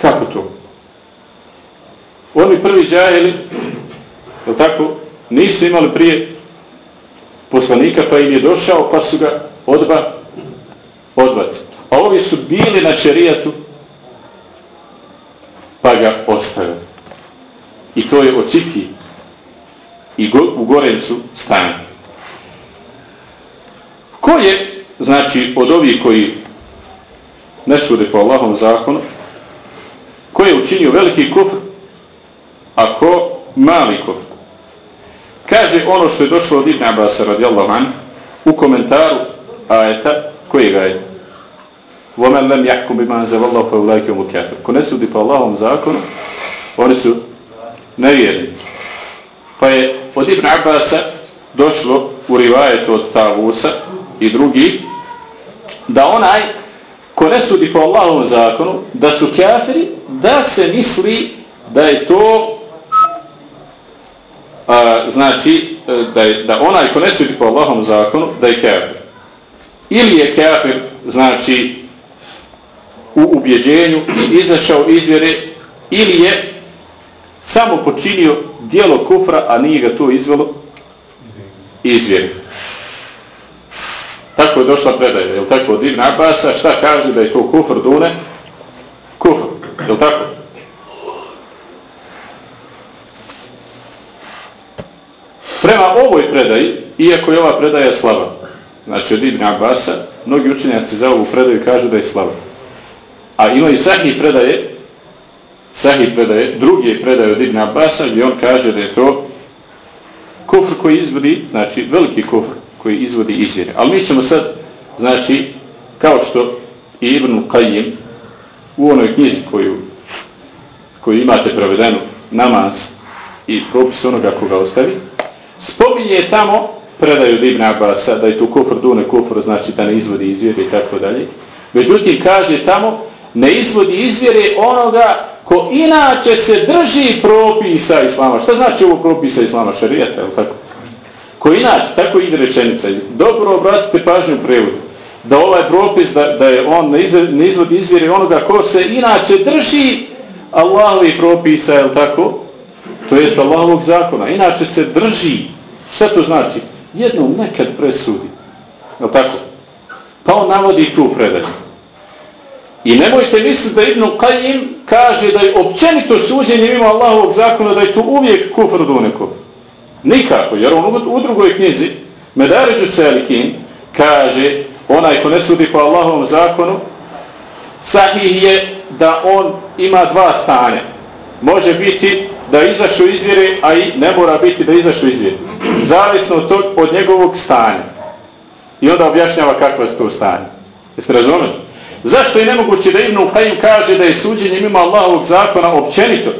Speaker 1: Kako to? Oni prvi džahili, je tako, nisu imali prije poslanika, pa im je došao, pa su ga odba, odbaci. A ovi su bili na čerijatu pa ga ostavili. I to je očiti i go, u gorem su stanje. Ko je, znači, od ovih koji ne sude po Allahom zakonu, ko je učinio veliki kufr, a ko mali kufr. Kaže ono što je došlo od Ibn Abbas radijallahu an u komentaru ajeta kojega je وَمَنْ لَمْ يَحْكُمْ بِمَا زَوَ اللَّهُ فَوْلَيْكَ مُ كَافِرُ Ko ne sudi po Allahom zakonu, oni su nevjernici. Pa je od Ibn Abbasa došlo u rivajetu od Tavusa i drugi da onaj ko ne sudi po Allahovom zakonu, da su kafiri, da se misli da je to a, znači da, je, da onaj ko ne sudi po Allahovom zakonu, da je kafir. Ili je kafir, znači u ubjeđenju i izašao izvjere, ili je samo počinio dijelo kufra, a nije ga to izvelo izvjere. Tako je došla predaja, je li tako od Ibn Abasa, šta kaže da je to kufr dune? Kufr, je li tako? Prema ovoj predaji, iako je ova predaja slaba, znači od Ibn Abasa, mnogi učenjaci za ovu predaju kažu da je slaba. A ima i sahih predaje, sahih predaje, drugi predaje od Ibn Abasa, gdje on kaže da je to kufr koji izvodi, znači veliki kufr, koji izvodi izvjere. Ali mi ćemo sad, znači, kao što i Ibn Qajim u onoj knjizi koju, koju imate provedenu namaz i propis onoga koga ostavi, spominje tamo predaju Ibn Abasa da je tu kufr dune kufr, znači da ne izvodi izvjere i tako dalje. Međutim, kaže tamo, ne izvodi izvjere onoga ko inače se drži propisa Islama. Šta znači ovo propisa Islama? Šarijata, je tako? Ko inače, tako ide rečenica, dobro obratite pažnju u prevodu, da ovaj propis, da, da je on ne izvod izvjeri onoga ko se inače drži Allahovi propisa, je tako? To jest Allahovog zakona. Inače se drži. Šta to znači? Jednom nekad presudi. Je tako? Pa on navodi tu predaju. I nemojte misliti da Ibn Qajim kaže da je općenito suđenje mimo Allahovog zakona, da je to uvijek kufr do nekoga. Nikako, jer on u drugoj knjizi, Medaređu Selikin, kaže onaj ko ne sudi po Allahovom zakonu, sahih je da on ima dva stanja. Može biti da izašu iz vjere, a i ne mora biti da izašu iz vjere. Zavisno od, tog, od njegovog stanja. I onda objašnjava kakva je to stanje. Jeste razumeli? Zašto je nemoguće da Ibn Uqaim kaže da je suđenje mimo Allahovog zakona općenito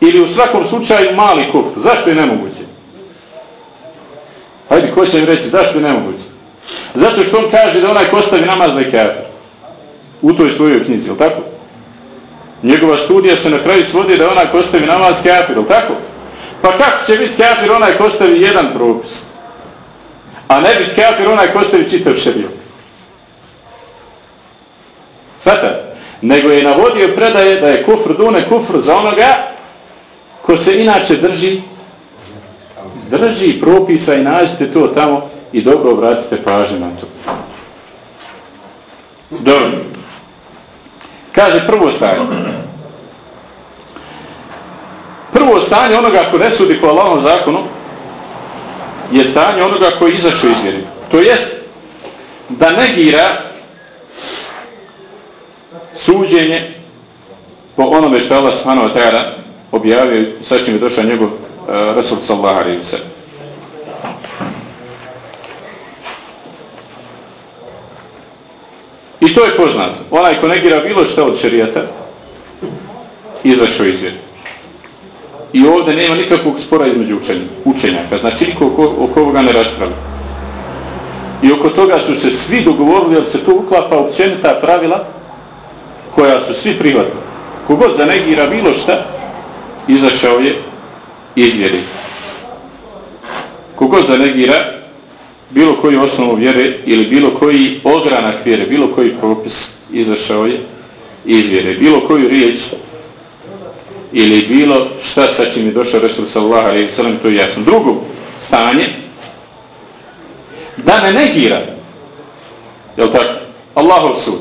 Speaker 1: ili u svakom slučaju mali kufr? Zašto je nemoguće? Hajde, ko će mi reći zašto je nemoguće? Zato što on kaže da onaj ko stavi namaz da kafir. U toj svojoj knjizi, je tako? Njegova studija se na kraju svodi da onaj ko stavi namaz kafir, je tako? Pa kako će biti kafir onaj ko stavi jedan propis? A ne biti kafir onaj ko stavi čitav šerijat? Svata, nego je navodio predaje da je kufr dune kufr za onoga ko se inače drži drži propisa i nađite to tamo i dobro obratite pažnje na to. Dobro. Kaže prvo stanje. Prvo stanje onoga ko ne sudi po Allahom zakonu je stanje onoga koji izašao iz vjeri. To jest da negira suđenje po onome što Allah subhanahu wa ta'ala objavio, sad će mi došao njegov Resul Rasul alaihi wa sallam. I to je poznato. Onaj ko negira bilo što od šarijata, izašao iz vjeri. I ovdje nema nikakvog spora između učenja, učenjaka. Znači niko oko, oko ovoga ne raspravlja. I oko toga su se svi dogovorili, jer se tu uklapa općenita pravila koja su svi prihvatili. Kogod zanegira bilo šta, izašao je izvjeri. Kogod zanegira bilo koju osnovu vjere ili bilo koji ogranak vjere, bilo koji propis, izašao je iz vjere. Bilo koju riječ ili bilo šta sa čim je došao Resul sallaha alaihi sallam, to je jasno. Drugo stanje, da ne negira, jel tako, Allahov sud,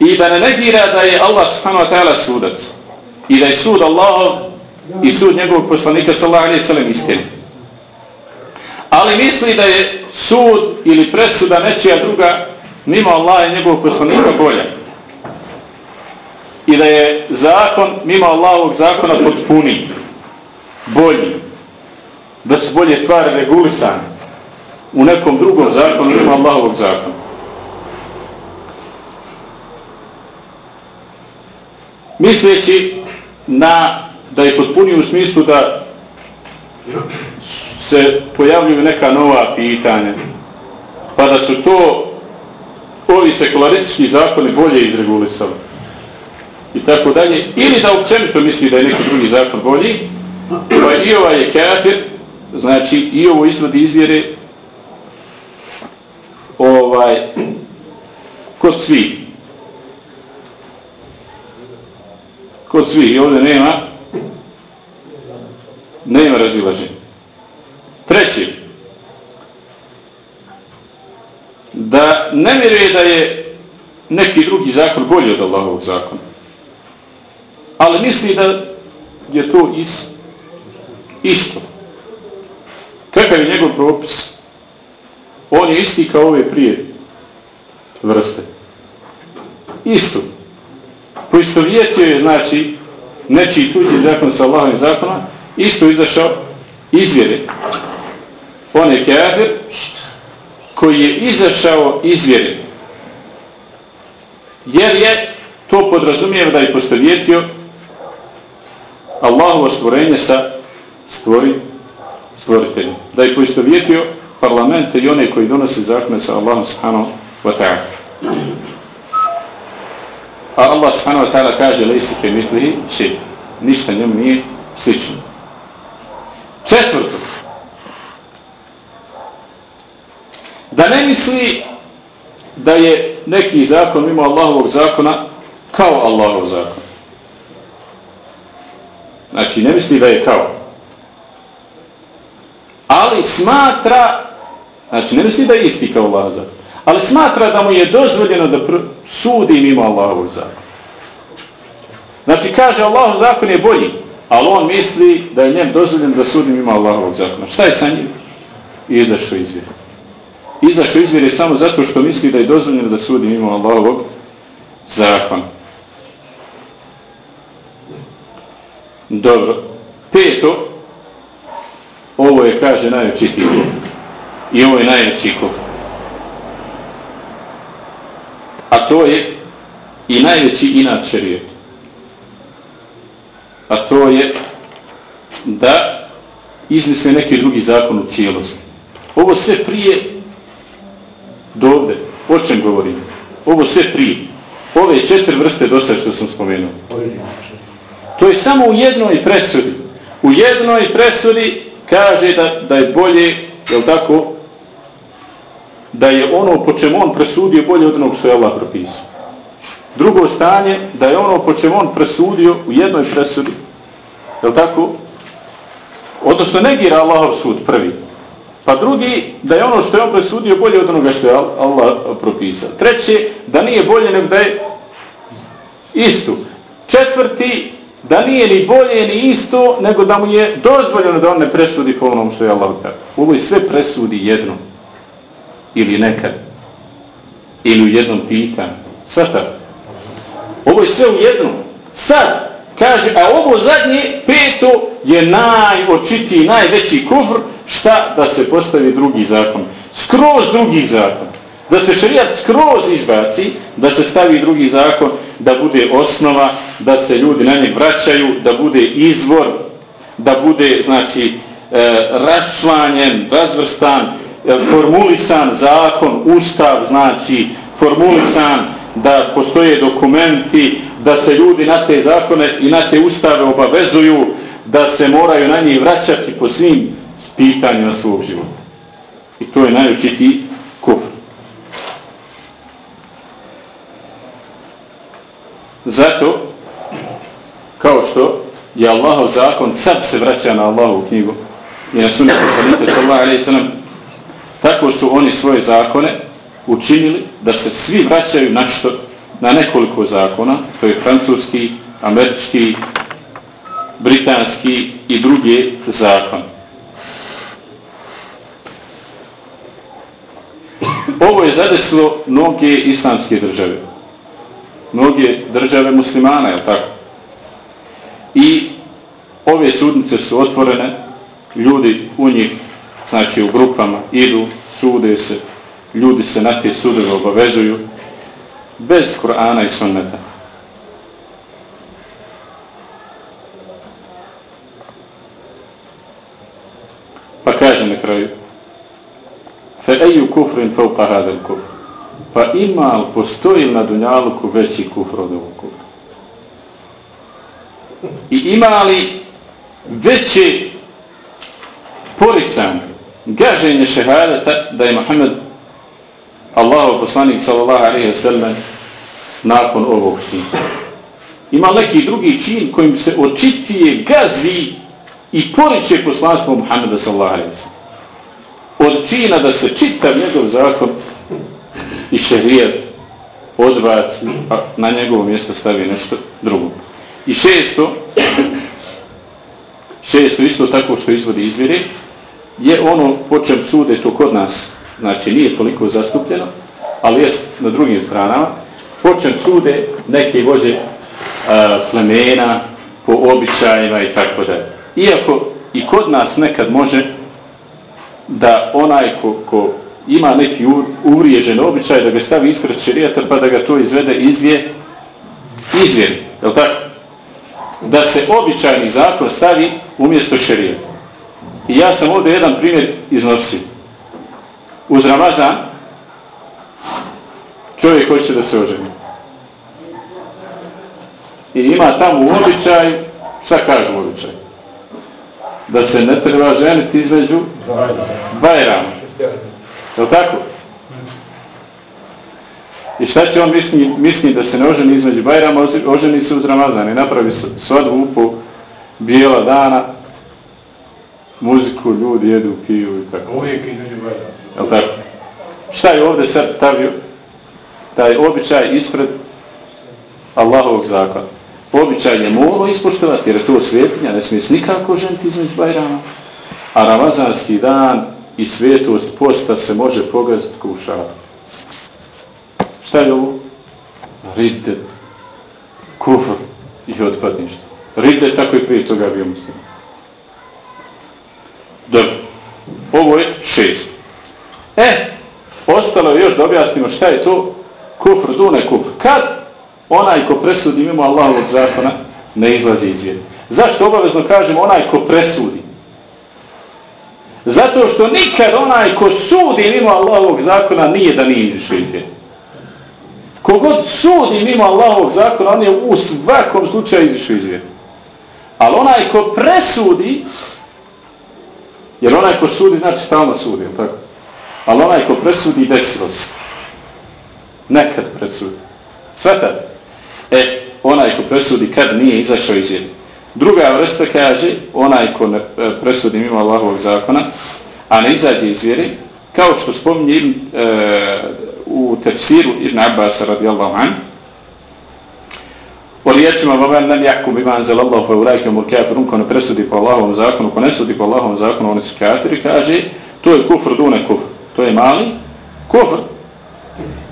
Speaker 1: i da ne negira da je Allah subhanahu wa ta'ala sudac i da je sud Allahov i sud njegovog poslanika sallallahu alejhi ve sellem istin ali misli da je sud ili presuda nečija druga mimo Allah i njegovog poslanika bolja. I da je zakon mimo Allahovog zakona potpuni bolji da su bolje stvari regulisane u nekom drugom zakonu mimo Allahovog zakona. Misleći na da je potpunio u smislu da se pojavljuju neka nova pitanja pa da su to ovi sekularistički zakoni bolje izregulisali i tako dalje ili da općenito misli da je neki drugi zakon bolji pa i ovaj je kafir znači i ovo izvodi izvjere ovaj kod svih. Kod svih i ovdje nema razilaženje. Treći, da ne vjeruje da je neki drugi zakon bolji od Allahovog zakona. Ali misli da je to is, isto. Kakav je njegov propis? On je isti kao ove prije vrste. Isto poistovjetio je, znači, nečiji tuđi zakon sa Allahovim zakonom, isto izašao izvjere. On je kafir koji je izašao iz vjere. Jer je to podrazumijeva da je poistovjetio Allahovo stvorenje sa stvori, stvoriteljem. Da je poistovjetio parlamente i one koji donose zakone sa Allahom subhanahu wa ta'ala. A Allah subhanahu wa ta'ala kaže lejsi ke mitlihi. Ništa njemu nije slično. Četvrto. Da ne misli da je neki zakon mimo Allahovog zakona kao Allahov zakon. Znači, ne misli da je kao. Ali smatra, znači ne misli da je isti kao Allahov zakon, ali smatra da mu je dozvoljeno da sudi mimo Allahovog zakona. Znači, kaže Allahov zakon je bolji, ali on misli da je njem dozvoljeno da sudim ima Allahovog zakona. Šta je sa njim? Izašao izvjer. Izašao izvjer je samo zato što misli da je dozvoljeno da sudim ima Allahovog zakona. Dobro. Peto, ovo je, kaže, najveći kufr. I ovo je najveći kufr. A to je i najveći inat šarijet. A to je da iznese neki drugi zakon u cijelosti. Ovo sve prije dovde. O čem govorim? Ovo sve prije. Ove četiri vrste dosta što sam spomenuo. To je samo u jednoj presudi. U jednoj presudi kaže da, da je bolje, je tako, da je ono po čemu on presudio bolje od onog što je Allah propisao. Drugo stanje, da je ono po čemu on presudio u jednoj presudi, je tako, odnosno negira Allahov sud prvi. Pa drugi, da je ono što je on presudio bolje od onoga što je Allah propisao. Treće, da nije bolje nego da je isto. Četvrti, da nije ni bolje ni isto, nego da mu je dozvoljeno da on ne presudi po onom što je Allah tako. Ovo je sve presudi jednom. Ili nekad. Ili u jednom pitanju. Sad? Ovo je sve u jednom. Sad, kaže, a ovo zadnje, peto, je najočitiji, najveći kufr, šta? Da se postavi drugi zakon. Skroz drugi zakon. Da se šarijat skroz izbaci, da se stavi drugi zakon, da bude osnova, da se ljudi na njeg vraćaju, da bude izvor, da bude, znači, e, raščlanjen, razvrstan, e, formulisan zakon, ustav, znači, formulisan, da postoje dokumenti, da se ljudi na te zakone i na te ustave obavezuju, da se moraju na njih vraćati po svim pitanjima svog života. I to je najučitiji kufr. Zato, kao što je Allahov zakon, sad se vraća na Allahovu knjigu, i na sunnetu sallallahu sallallahu alaihi sallam, tako su oni svoje zakone učinili da se svi vraćaju na što, na nekoliko zakona, to je francuski, američki, britanski i druge zakon. Ovo je zadeslo mnoge islamske države mnoge države muslimana, je tako? I ove sudnice su otvorene, ljudi u njih, znači u grupama, idu, sude se, ljudi se na te sudove obavezuju, bez Kur'ana i sunneta. Pa kaže na kraju, fe كُفْرٍ kufrin هَذَا الْكُفْرِ pa ima li postoji na Dunjaluku veći kufr od ovog kufra? I ima li veće poricanje, gaženje šehadeta da je Muhammed Allahu poslanik sallallahu alaihi wa sallam nakon ovog čina? Ima neki drugi čin kojim se očitije gazi i poriče poslanstvo Muhammeda sallallahu alaihi wa sallam? Od čina da se čita njegov zakon i šerijat odbaci, a na njegovo mjesto stavi nešto drugo. I šesto, šesto isto tako što izvodi izvjeri, je ono po čem sude to kod nas, znači nije toliko zastupljeno, ali jest na drugim stranama, Počnem sude neke vođe a, plemena, po običajima i tako da. Iako i kod nas nekad može da onaj ko, ko ima neki uvriježen običaj da ga stavi ispred šerijata pa da ga to izvede izvije izvjeri, je li tako? Da se običajni zakon stavi umjesto šerijata. I ja sam ovdje jedan primjer iznosio. Uz Ramazan čovjek hoće da se oženi. I ima tamo običaj, šta kažu običaj? Da se ne treba ženiti između Bajrama. Je tako? I šta će on misli, misli da se ne oženi između Bajrama, oženi se uz Ramazan i napravi svadbu upo bijela dana, muziku, ljudi jedu piju kiju i tako.
Speaker 2: Uvijek između Bajrama.
Speaker 1: Jel tako? Šta je ovdje sad stavio? Taj običaj ispred Allahovog zakona. Običaj je moralo ispoštovati jer je to svjetljenja, ne smije nikako ženiti između Bajrama. A Ramazanski dan i svjetost posta se može pogaziti kušati. Šta je ovo? Rite, kufr i otpadništvo. Rite tako i prije toga bio muslim. Dobro. Ovo je šest. E, ostalo je još da objasnimo šta je to kufr, dune kufr. Kad onaj ko presudi mimo Allahovog zakona ne izlazi iz vjeri. Zašto obavezno kažemo onaj ko presudi? Zato što nikad onaj ko sudi mimo Allahovog zakona nije da nije izišao iz vjeri. Kogod sudi mimo Allahovog zakona, on je u svakom slučaju izišao iz vjeri. Ali onaj ko presudi, jer onaj ko sudi znači stalno sudi, tako? Ali onaj ko presudi desilo se. Nekad presudi. Sve tad. E, onaj ko presudi kad nije izašao iz vjeri. Druga vrsta kaže, onaj ko ne e, presudi mimo Allahovog zakona, a ne izađe iz vjeri, kao što spominje e, u tefsiru Ibn Abbas radijallahu an, Po riječima vaman nam jaku bi man zel Allah pa ulajke mu kafirun ko ne presudi po Allahovom zakonu, ko ne sudi po Allahovom zakonu, oni su kafiri, kaže, to je kufr dune kufr, to je mali kufr.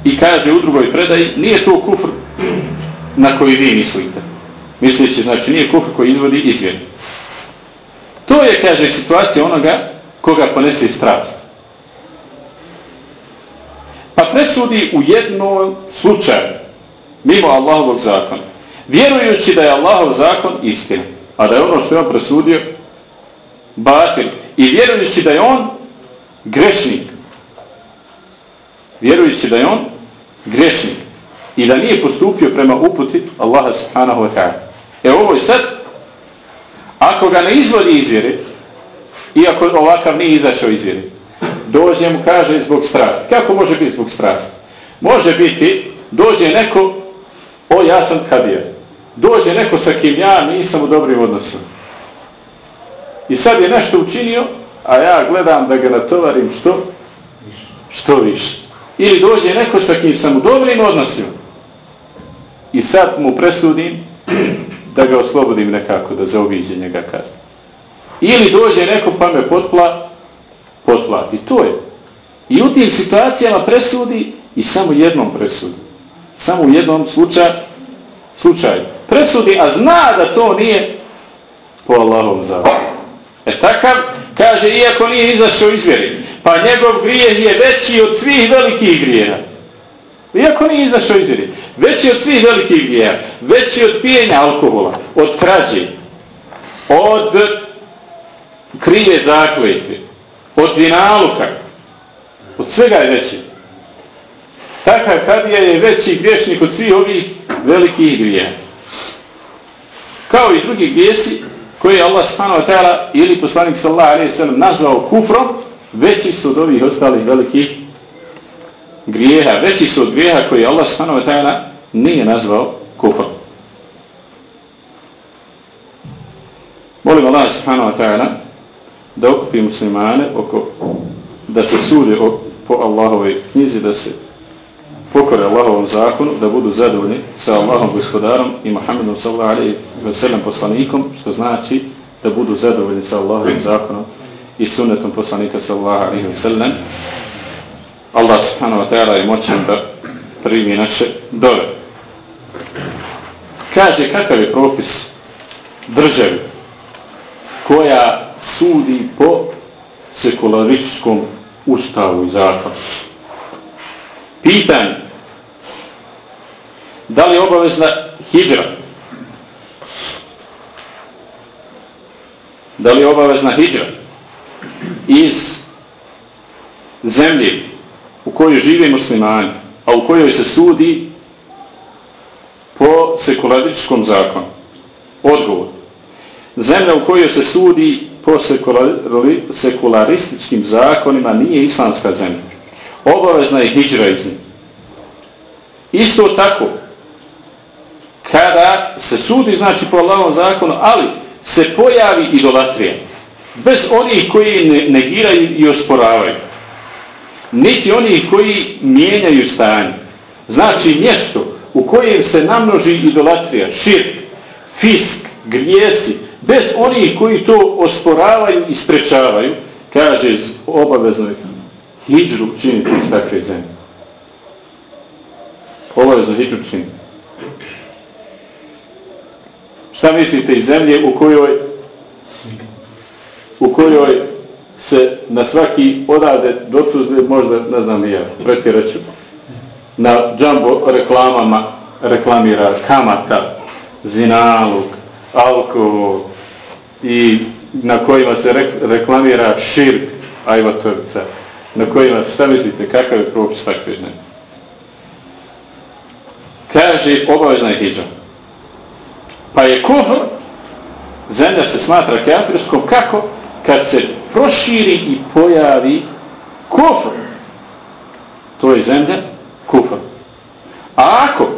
Speaker 1: I kaže u drugoj predaji, nije to kufr na koji vi mislite. Mislići, znači nije kufr koji izvodi izvjer. To je, kaže, situacija onoga koga ponese strast. Pa presudi u jednom slučaju, mimo Allahovog zakona, vjerujući da je Allahov zakon istina, a da je ono što je on presudio, batil, i vjerujući da je on grešnik, vjerujući da je on grešnik, i da nije postupio prema uputi Allaha subhanahu wa ta'ala. E ovo je sad, ako ga ne izvodi izvjeri, iako ovakav nije izašao izvjeri, dođe mu kaže zbog strasti. Kako može biti zbog strasti? Može biti, dođe neko, o ja sam kabija. Dođe neko sa kim ja nisam u dobrim odnosom. I sad je nešto učinio, a ja gledam da ga natovarim što? Što više. Ili dođe neko sa kim sam u dobrim odnosima. I sad mu presudim da ga oslobodim nekako, da zaobiđe njega kazne. Ili dođe neko pa me potpla, potla. I to je. I u tim situacijama presudi i samo jednom presudi. Samo u jednom slučaju. slučaju. Presudi, a zna da to nije po Allahom zakonu. E takav, kaže, iako nije izašao izvjeri, pa njegov grijeh je veći od svih velikih grijeha. Iako nije izašao iz vjeri. veći od svih velikih grijeha, veći od pijenja alkohola, od krađe, od krive zaklete, od zinaluka, od svega je veći. Takav kadija je veći griješnik od svih ovih velikih grijeha. Kao i drugi grijesi koji je Allah subhanahu wa ta'ala ili poslanik sallallahu alaihi sallam nazvao kufrom, veći su od ovih ostalih velikih grijeha. Veći su od grijeha koji Allah subhanahu wa ta'ala nije nazvao kufr. Molim Allah subhanahu wa ta'ala da okupi muslimane oko da se sude po Allahovoj knjizi, da se pokore Allahovom zakonu, da budu zadovoljni sa Allahom gospodarom i Muhammedom sallallahu alaihi wa sallam poslanikom, što znači da budu zadovoljni sa Allahovim zakonom i sunnetom poslanika sallallahu alaihi wa sallam. Allah subhanahu wa ta'ala je moćan da primi naše dove. Kaže kakav je propis državi koja sudi po sekularističkom ustavu i zakonu. Pitanje. Da li je obavezna hidra? Da li je obavezna hidra iz zemlje u kojoj žive muslimani, a u kojoj se sudi po sekularističkom zakonu? Odgovor. Zemlja u kojoj se sudi po sekularističkim zakonima nije islamska zemlja. Obavezna je hijđra iz njih. Isto tako, kada se sudi, znači po Allahom zakonu, ali se pojavi idolatrija, bez onih koji ne, negiraju i osporavaju, niti oni koji mijenjaju stanje, znači mjesto u kojem se namnoži idolatrija, širk, fisk, grijesi, bez onih koji to osporavaju i sprečavaju, kaže obavezno je hijđru činiti iz takve zemlje. Obavezno hijđru činiti. Šta mislite iz zemlje u kojoj u kojoj se na svaki odade dotuzde, možda, ne znam ja, pretiraću, na džambo reklamama reklamira kamata, zinalog, alkohol i na kojima se reklamira širk ajvatorica, na kojima, šta mislite, kakav je propis takve zemlje? Kaže, obavezna je hijđa. Pa je kuhr, zemlja se smatra kafirskom, kako? Kad se proširi i pojavi kufr, to je zemlja kufr. A ako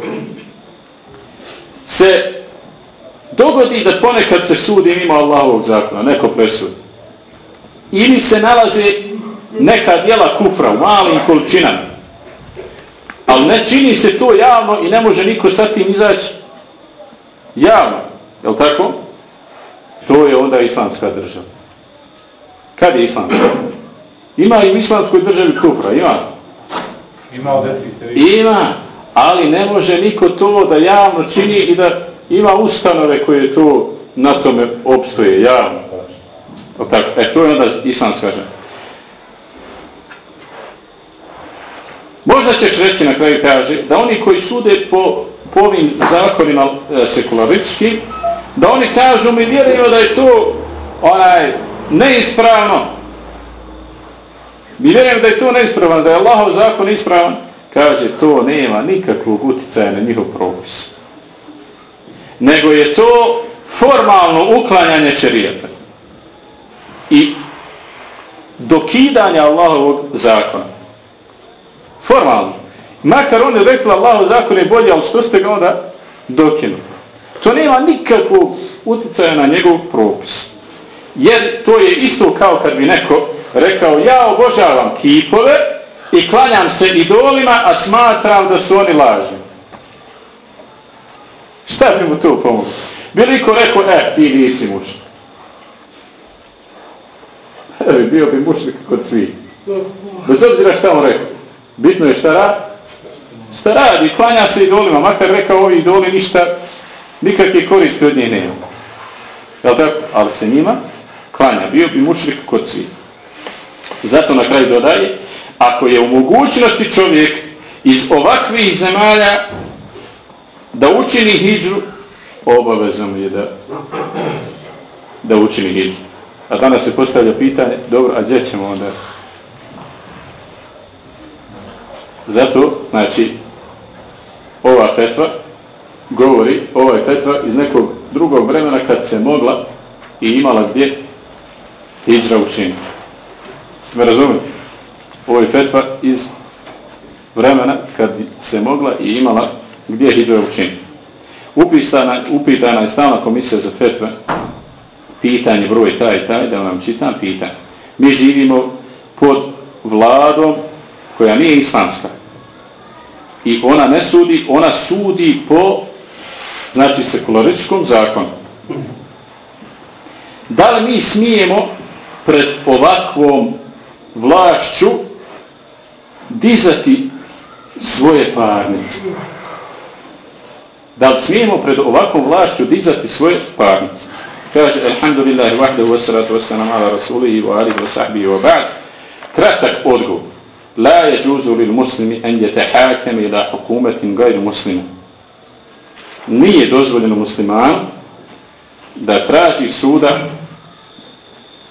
Speaker 1: se dogodi da ponekad se sudi mimo Allahovog zakona, neko presudi, ili se nalaze neka dijela kufra u malim količinama, ali ne čini se to javno i ne može niko sa tim izaći javno, je li tako? To je onda islamska država. Kad je islamska? Ima i u islamskoj državi kufra, ima.
Speaker 2: Ima
Speaker 1: Ima, ali ne može niko to da javno čini i da ima ustanove koje to na tome obstoje javno. Tako, e, to je onda islamska država. Možda ćeš reći na kraju kaže da oni koji sude po, po ovim zakonima e, sekularički, da oni kažu mi vjerujemo da je to onaj neispravno. Mi vjerujemo da je to neispravno, da je Allahov zakon ispravan. Kaže, to nema nikakvog uticaja na njihov propis. Nego je to formalno uklanjanje čerijeta. I dokidanje Allahovog zakona. Formalno. Makar on je rekla Allahov zakon je bolji, ali što ste ga onda dokinuli? To nema nikakvog uticaja na njegov propis. Jer to je isto kao kad bi neko rekao ja obožavam kipove i klanjam se idolima, a smatram da su oni lažni. Šta bi mu to pomoglo? Bi li ko rekao, e, ti nisi mušnik. Evo, bio bi mušnik kod svih. Bez obzira šta on rekao. Bitno je šta radi. Šta radi, klanja se idolima, makar rekao ovi idoli ništa, nikakve koriste od nje nema. Jel tako? Ali se njima klanja. Bio bi mučnik kod svih. Zato na kraju dodaje, ako je u mogućnosti čovjek iz ovakvih zemalja da učini hijđu, obavezan je da, da učini hijđu. A danas se postavlja pitanje, dobro, a gdje ćemo onda? Zato, znači, ova fetva govori, ova je fetva iz nekog drugog vremena kad se mogla i imala gdje hijđra učiniti. Ste me razumili? Ovo je fetva iz vremena kad se mogla i imala gdje hijđra učiniti. Upisana, upitana je stalna komisija za fetve, pitanje broj taj i taj, da vam čitam pitanje. Mi živimo pod vladom koja nije islamska. I ona ne sudi, ona sudi po znači sekularičkom zakonu. Da li mi smijemo pred ovakvom vlašću dizati svoje parnice? Da li smijemo pred ovakvom vlašću dizati svoje parnice? Kaže, alhamdulillahi wahdahu wa salatu wa salam ala rasulihi wa alihi wa sahbihi wa ba'd. Kratak odgovor. La yajuzu lil muslimi an yatahakama ila hukumatin ghayr muslima. Nije dozvoljeno muslimanu da traži suda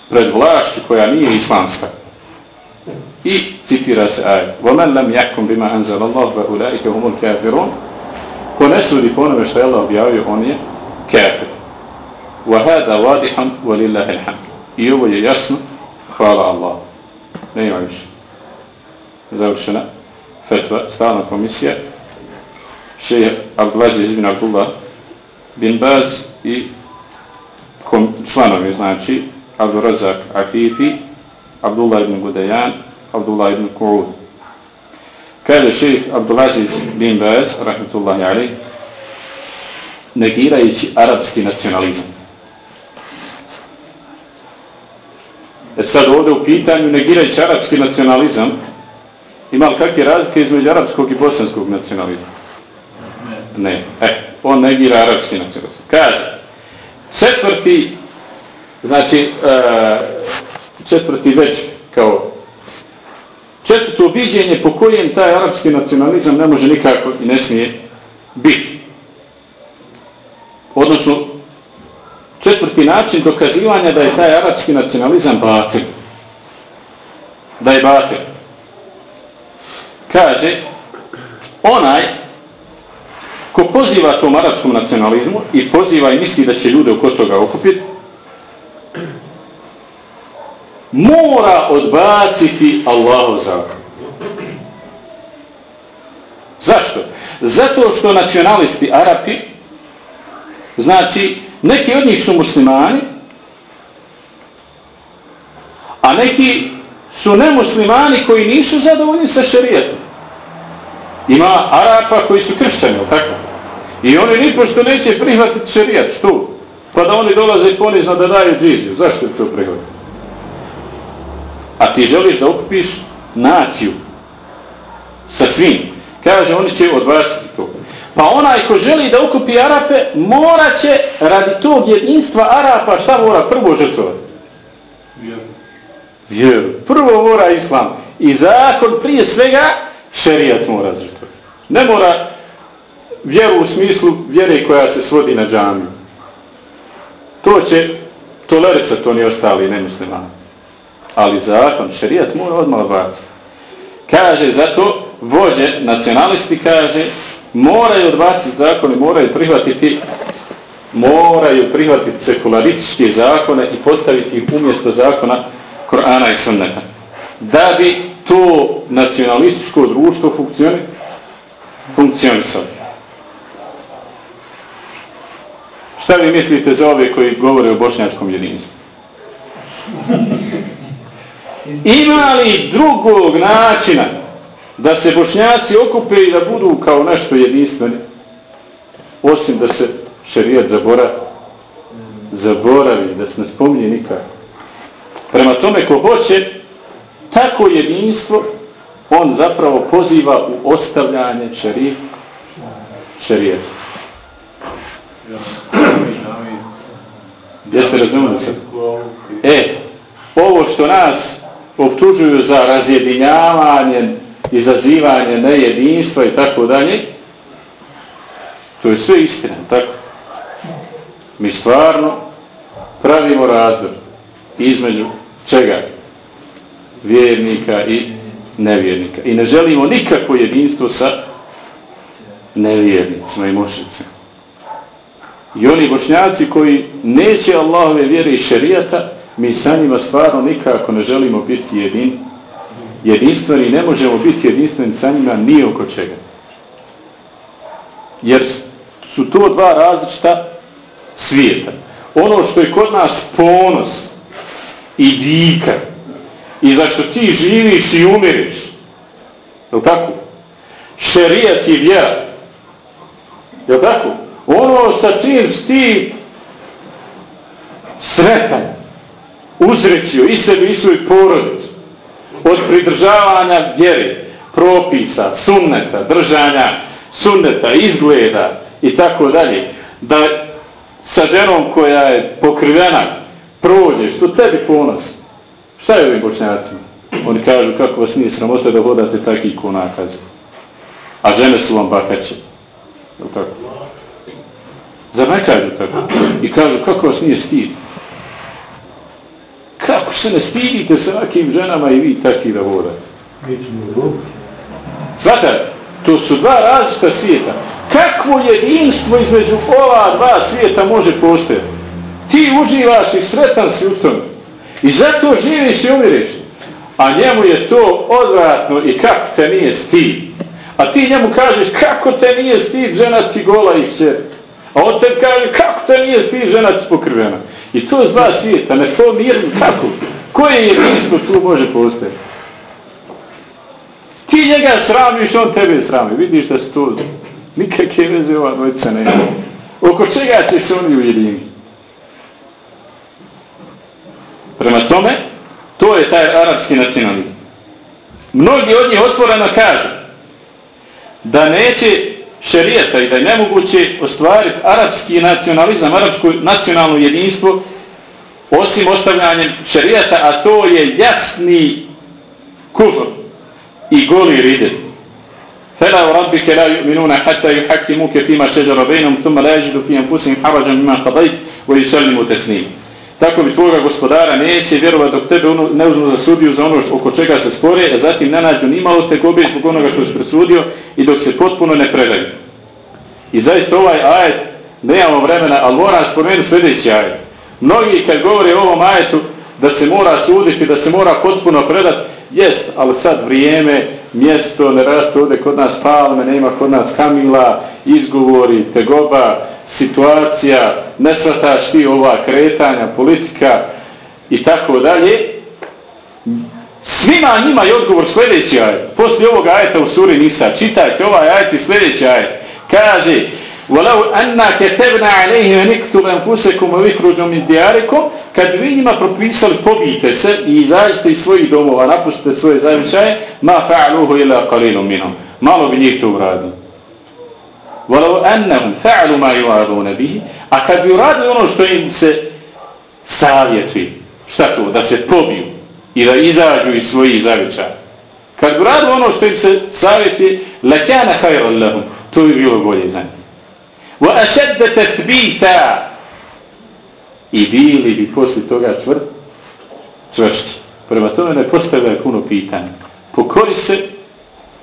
Speaker 1: pred vlašću koja nije islamska. I citira se ajed. وَمَنْ لَمْ يَحْكُمْ بِمَا أَنْزَلَ اللَّهُ وَأُولَٰئِكَ هُمُ الْكَافِرُونَ Ko ne sudi po onome što je Allah objavio, on je kafir. وَهَذَا وَادِحًا وَلِلَّهِ الْحَمْدُ I ovo je jasno, hvala Allah. Ne ima više. Završena fetva, stavna komisija, šeje Abdulaziz bin Abdullah bin Baz i kom, članovi, znači Abdurazak Afifi, Abdullah ibn Gudajan, Abdullah ibn Ku'ud. Kaže šeht Abdulaziz bin Baz, rahmetullahi alaih, negirajući arapski nacionalizam. E sad ovdje u pitanju negirajući arapski nacionalizam, ima li kakve razlike između arapskog i bosanskog nacionalizma? Ne. E, on negira arapski nacionalizam. Kaže, četvrti, znači, e, četvrti već kao četvrto ubiđenje po kojem taj arapski nacionalizam ne može nikako i ne smije biti. Odnosno, četvrti način dokazivanja da je taj arapski nacionalizam batil. Da je batil. Kaže, onaj ko poziva tom arapskom nacionalizmu i poziva i misli da će ljude oko toga okupiti, mora odbaciti Allahov zakon. Zašto? Zato što nacionalisti Arapi, znači neki od njih su muslimani, a neki su nemuslimani koji nisu zadovoljni sa šarijetom. Ima Arapa koji su kršćani, tako? I oni nipošto neće prihvatiti šerijat, što? Pa da oni dolaze ponizno da daju džiziju. Zašto je to prihvatiti? A ti želiš da okupiš naciju sa svim. Kaže, oni će odbaciti to. Pa onaj ko želi da okupi Arape, mora će radi tog jedinstva Arapa šta mora prvo žrtvovati? Vjeru. Vjeru. Prvo mora Islam. I zakon prije svega šerijat mora žrtvovati. Ne mora vjeru u smislu vjere koja se svodi na džamiju. To će tolerisati oni ostali nemuslimani. Ali zakon, šerijat mora odmah odbaciti. Kaže, zato vođe, nacionalisti kaže, moraju odbaciti zakone, moraju prihvatiti moraju prihvatiti sekularističke zakone i postaviti ih umjesto zakona Korana i Sunneta. Da bi to nacionalističko društvo funkcioni, funkcionisalo. Šta vi mislite za ove koji govore o bošnjačkom jedinstvu? Ima li drugog načina da se bošnjaci okupe i da budu kao nešto jedinstveni? Osim da se šerijat zabora, zaboravi, da se ne spominje nikako. Prema tome ko hoće tako jedinstvo, on zapravo poziva u ostavljanje šerijat. šerijat. Jeste razumili se? E, ovo što nas optužuju za razjedinjavanje, izazivanje nejedinstva i tako dalje, to je sve istina, tako? Mi stvarno pravimo razdor između čega? Vjernika i nevjernika. I ne želimo nikakvo jedinstvo sa nevjernicima i mošicima. I oni bošnjaci koji neće Allahove vjere i šerijata, mi sa njima stvarno nikako ne želimo biti jedin, jedinstveni, ne možemo biti jedinstveni sa njima ni oko čega. Jer su to dva različita svijeta. Ono što je kod nas ponos i dika i zašto ti živiš i umiriš, je li tako? Šerijat i vjera. Je li tako? Ono sa čim ti sretan, uzrećio i sebi i svoj porodicu od pridržavanja vjere, propisa, sunneta, držanja sunneta, izgleda i tako dalje, da sa ženom koja je pokrivena prođeš, to tebi ponos. Šta je ovim bočnjacima? Oni kažu kako vas nije sramota da hodate takvi konakazi. A žene su vam bakaće. Je tako? Zar ne kažu tako? I kažu kako vas nije stid? Kako se ne stidite sa ovakvim ženama i vi takvi da vodate? Znate, to su dva različita svijeta. Kakvo jedinstvo između ova dva svijeta može postojati? Ti uživaš i sretan si u tom. I zato živiš i umiriš. A njemu je to odvratno i kako te nije stid. A ti njemu kažeš kako te nije stid žena ti gola i čer. A on te kaže kako te nije stid žena ti pokrivena. I to je dva svijeta, na to mirno, kako? Koje jedinstvo tu može postaviti? Ti njega sramiš, on tebe srami. Vidiš da se to nikakve veze ova dvojica nema. Oko čega će se oni ujediniti? Prema tome, to je taj arapski nacionalizam. Mnogi od njih otvoreno kažu da neće šerijeta i da je nemoguće ostvariti arapski nacionalizam, arapsko nacionalno jedinstvo osim ostavljanjem šerijeta, a to je jasni kufr i goli ride. Fela u rabbi ke la yu'minuna hatta yuhakimuke fima šeđara bejnom, thumma la yeđidu fijem pusim harađan ima kadajt, wa isalimu tesnimu tako bi tvoga gospodara neće vjerovati dok tebe ono ne uzmu za sudiju za ono oko čega se spore, a zatim ne nađu ni malo te gobe zbog onoga što se presudio i dok se potpuno ne predaju. I zaista ovaj ajet, nemamo vremena, ali moram spomenuti sljedeći ajet. Mnogi kad govore o ovom ajetu da se mora suditi, da se mora potpuno predati, jest, ali sad vrijeme, mjesto, ne rastu ovdje kod nas palme, nema kod nas kamila, izgovori, tegoba, situacija, ne svataš ti ova kretanja, politika i tako dalje. Svima njima je odgovor sljedeći ajet. Poslije ovog ajeta u suri Nisa, čitajte ovaj ajet i sljedeći ajet. Kaže, وَلَوْ أَنَّا كَتَبْنَا عَلَيْهِمَ نِكْتُبَ أَنْفُسَكُمْ وَيْكْرُجُمْ مِنْ دِيَارِكُمْ Kad vi njima propisali, pobijte se i izađite iz svojih domova, napustite svoje zavičaje, مَا فَعْلُوهُ إِلَا قَلِينُ مِنُمْ Malo bi njih to uradili. وَلَوْ أَنَّهُمْ فَعْلُوا مَا يُعَادُونَ بِهِ A kad bi uradili ono što im se savjetuje, šta to? Da se pobiju i da izađu iz svojih zavičaja. Kad bi uradili ono što im se savjetuje, لَكَانَ خَيْرًا لَهُمْ To bi bilo bolje za njih. وَأَشَدَّ تَثْبِيتًا I bili bi poslije toga čvrt, čvršći. Prema tome ne postavljaju puno pitanja. Pokori se,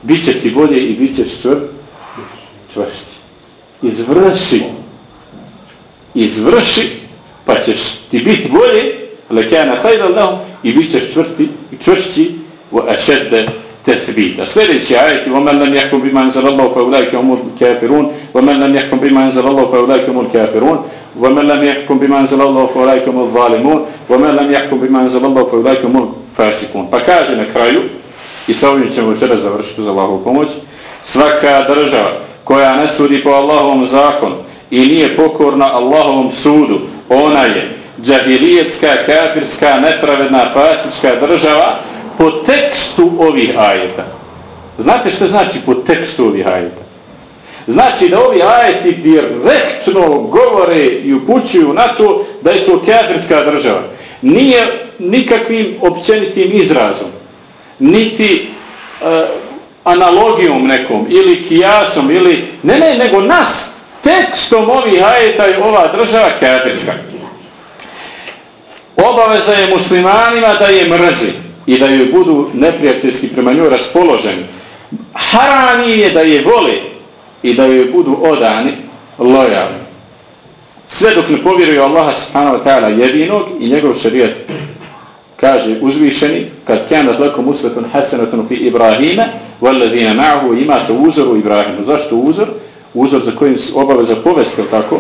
Speaker 1: bit će ti bolje i bit ćeš čvrt, čvršći. Izvrši. Izvrši, pa ćeš ti biti bolje, lekana tajda lahom, i bit ćeš čvrsti, čvršći, وَأَشَدَّ تثبيتا sljedeći ajet ومن لم يحكم بما انزل الله فاولئك هم الكافرون ومن لم يحكم بما انزل الله فاولئك هم الكافرون ومن لم يحكم بما انزل الله فاولئك هم الظالمون ومن لم يحكم بما انزل الله فاولئك هم الفاسقون pa kaže na kraju i sa ovim ćemo večera završiti za Allahovu pomoć svaka država koja ne sudi po Allahovom zakonu i nije pokorna Allahovom sudu ona je džahilijetska, kafirska, nepravedna, fasička država po tekstu ovih ajeta. Znate što znači po tekstu ovih ajeta? Znači da ovi ajeti direktno govore i upućuju na to da je to kafirska država. Nije nikakvim općenitim izrazom, niti uh, analogijom nekom, ili kijasom, ili... Ne, ne, nego nas, tekstom ovih ajeta je ova država kafirska. Obaveza je muslimanima da je mrzi i da joj budu neprijateljski prema njoj raspoloženi. harani je da je vole i da joj budu odani, lojalni. Sve dok ne povjeruju Allaha subhanahu wa ta'ala jedinog i njegov šarijat kaže uzvišeni kad kanat lakum usvetun hasanatun fi Ibrahima walladina مَعْهُ imate uzor u Ibrahimu. Zašto uzor? Uzor za kojim obaveza povest, je tako?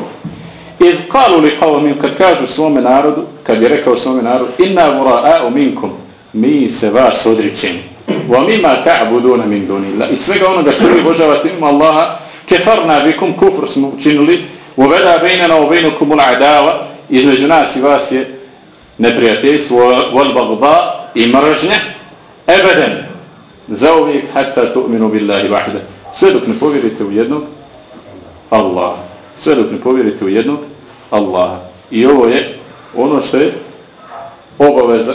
Speaker 1: Id kalu li qavmin kad kažu svome narodu, kad je rekao svome narodu, inna vura'a'u minkum, mi se vas odričemo. Wa mima ta'buduna min dunillah. I svega onoga što vi obožavate ima Allaha, kefarna bikum kufr smo učinili, wa veda bejnana wa bejnukum ul'adava, između nas i vas je neprijateljstvo, wal bagda i mržnje, ebeden, zauvijek hatta tu'minu billahi vahda. Sve dok ne povjerite u jednog, Allah. Sve dok ne povjerite u jednog, Allah. I ovo je ono što je obaveza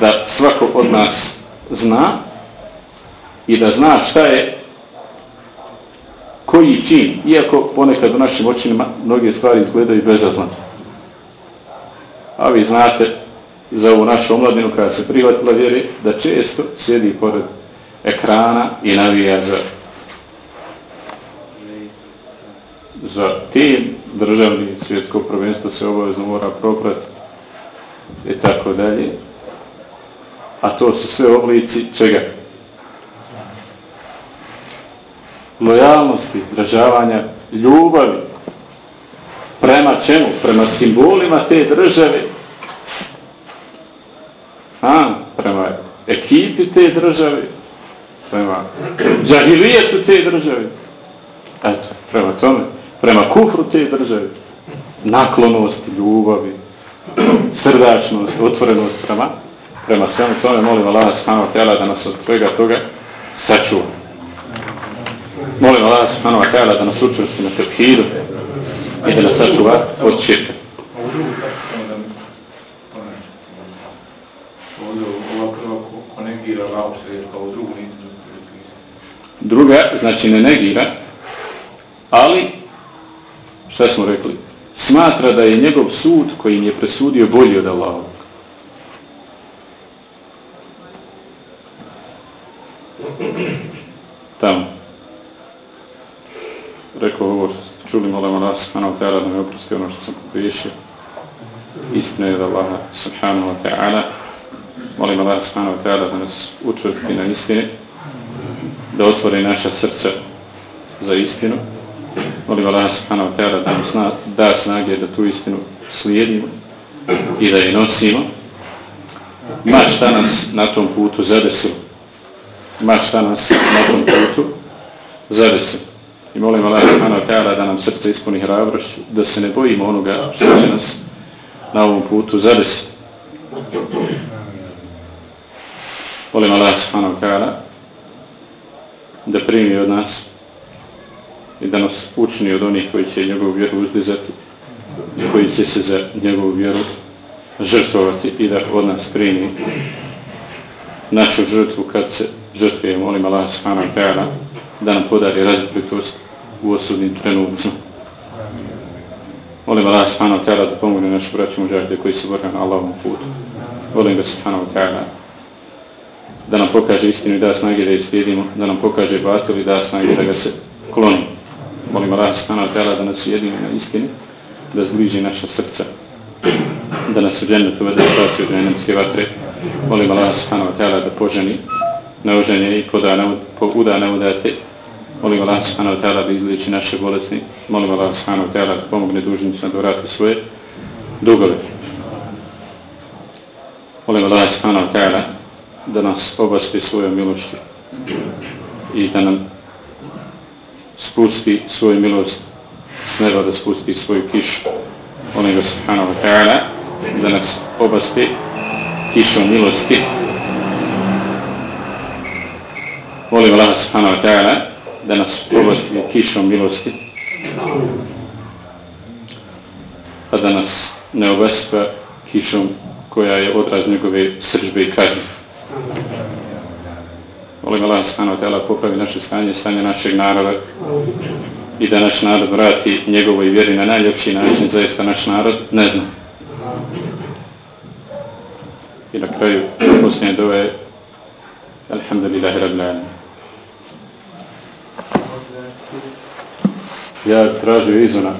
Speaker 1: da svako od nas zna i da zna šta je koji čin, iako ponekad u našim očinima mnoge stvari izgledaju bezazno. A vi znate za ovu našu omladinu koja se privatila vjeri da često sjedi pored ekrana i navija za za tim državni svjetsko prvenstvo se obavezno mora proprati i tako dalje a to su sve oblici čega? Lojalnosti, izražavanja, ljubavi Prema čemu? Prema simbolima te države. A, prema ekipi te države. Prema džahilijetu te države. Eto, prema tome. Prema kufru te države. Naklonosti, ljubavi, srdačnost, otvorenost prema prema svemu tome molim Allah subhanahu wa ta'ala da nas od svega toga sačuva. Molim Allah subhanahu wa ta'ala da nas učvrsti na tevhidu i da nas sačuva od čirka. Druga, znači ne negira, ali, šta smo rekli, smatra da je njegov sud koji je presudio bolji od Allaha. Tamo. Rekao ovo što ste čuli, molim Allah subhanahu wa ta'ala da me oprosti ono što sam pogriješio. Istina je da Allah subhanahu wa ta'ala molim Allah subhanahu wa ta'ala da nas učvrsti na istini, da otvori naša srca za istinu. Molim Allah subhanahu wa ta'ala da nam da snage da tu istinu slijedimo i da je nosimo. Ma šta nas na tom putu zadesilo ma šta nas na tom putu zadesilo. I molim Allah subhanahu wa ta'ala da nam srce ispuni hrabrošću, da se ne bojimo onoga što će nas na ovom putu zadesi. Molim Allah subhanahu ta'ala da primi od nas i da nas učini od onih koji će njegovu vjeru uzdizati i koji će se za njegovu vjeru žrtvovati i da od nas primi našu žrtvu kad se žrtve, molim Allah subhanahu ta'ala da nam podari različitost u osudnim trenucima. Molim Allah subhanahu ta'ala da pomogne našu braću muđahide koji se bore na Allahom putu. Molim ga subhanahu ta'ala da nam pokaže istinu i da snage da je slijedimo, da nam pokaže batil i da snage da ga se kloni. Molim Allah stana tela da nas jedimo na istini, da zbliži naša srca, da nas u džennetu vede spasi od džennemske vatre. Molim Allah stana tela da poženi na uđenje i ko da ne, uda ne udate. Molim Allah stana tela da izliči naše bolesti. Molim Allah stana tela da pomogne dužnicima da vrati svoje dugove. Molim Allah stana tela da nas obaspi svojom milošću i da nam spusti svoju milost s neba da spusti svoju kišu. Molim subhanahu wa ta'ala da nas obaspi kišom milosti Molim Allah subhanahu wa ta'ala da nas obasti kišom milosti. a da nas ne obaspa kišom koja je odraz njegove sržbe i kazne Molim Allah subhanahu wa ta'ala popravi naše stanje, stanje našeg naroda i da naš narod vrati njegovoj vjeri na najljepši način, zaista naš narod ne zna. I na kraju posljednje dove Alhamdulillahi rabbil alamin. Ja tražio izona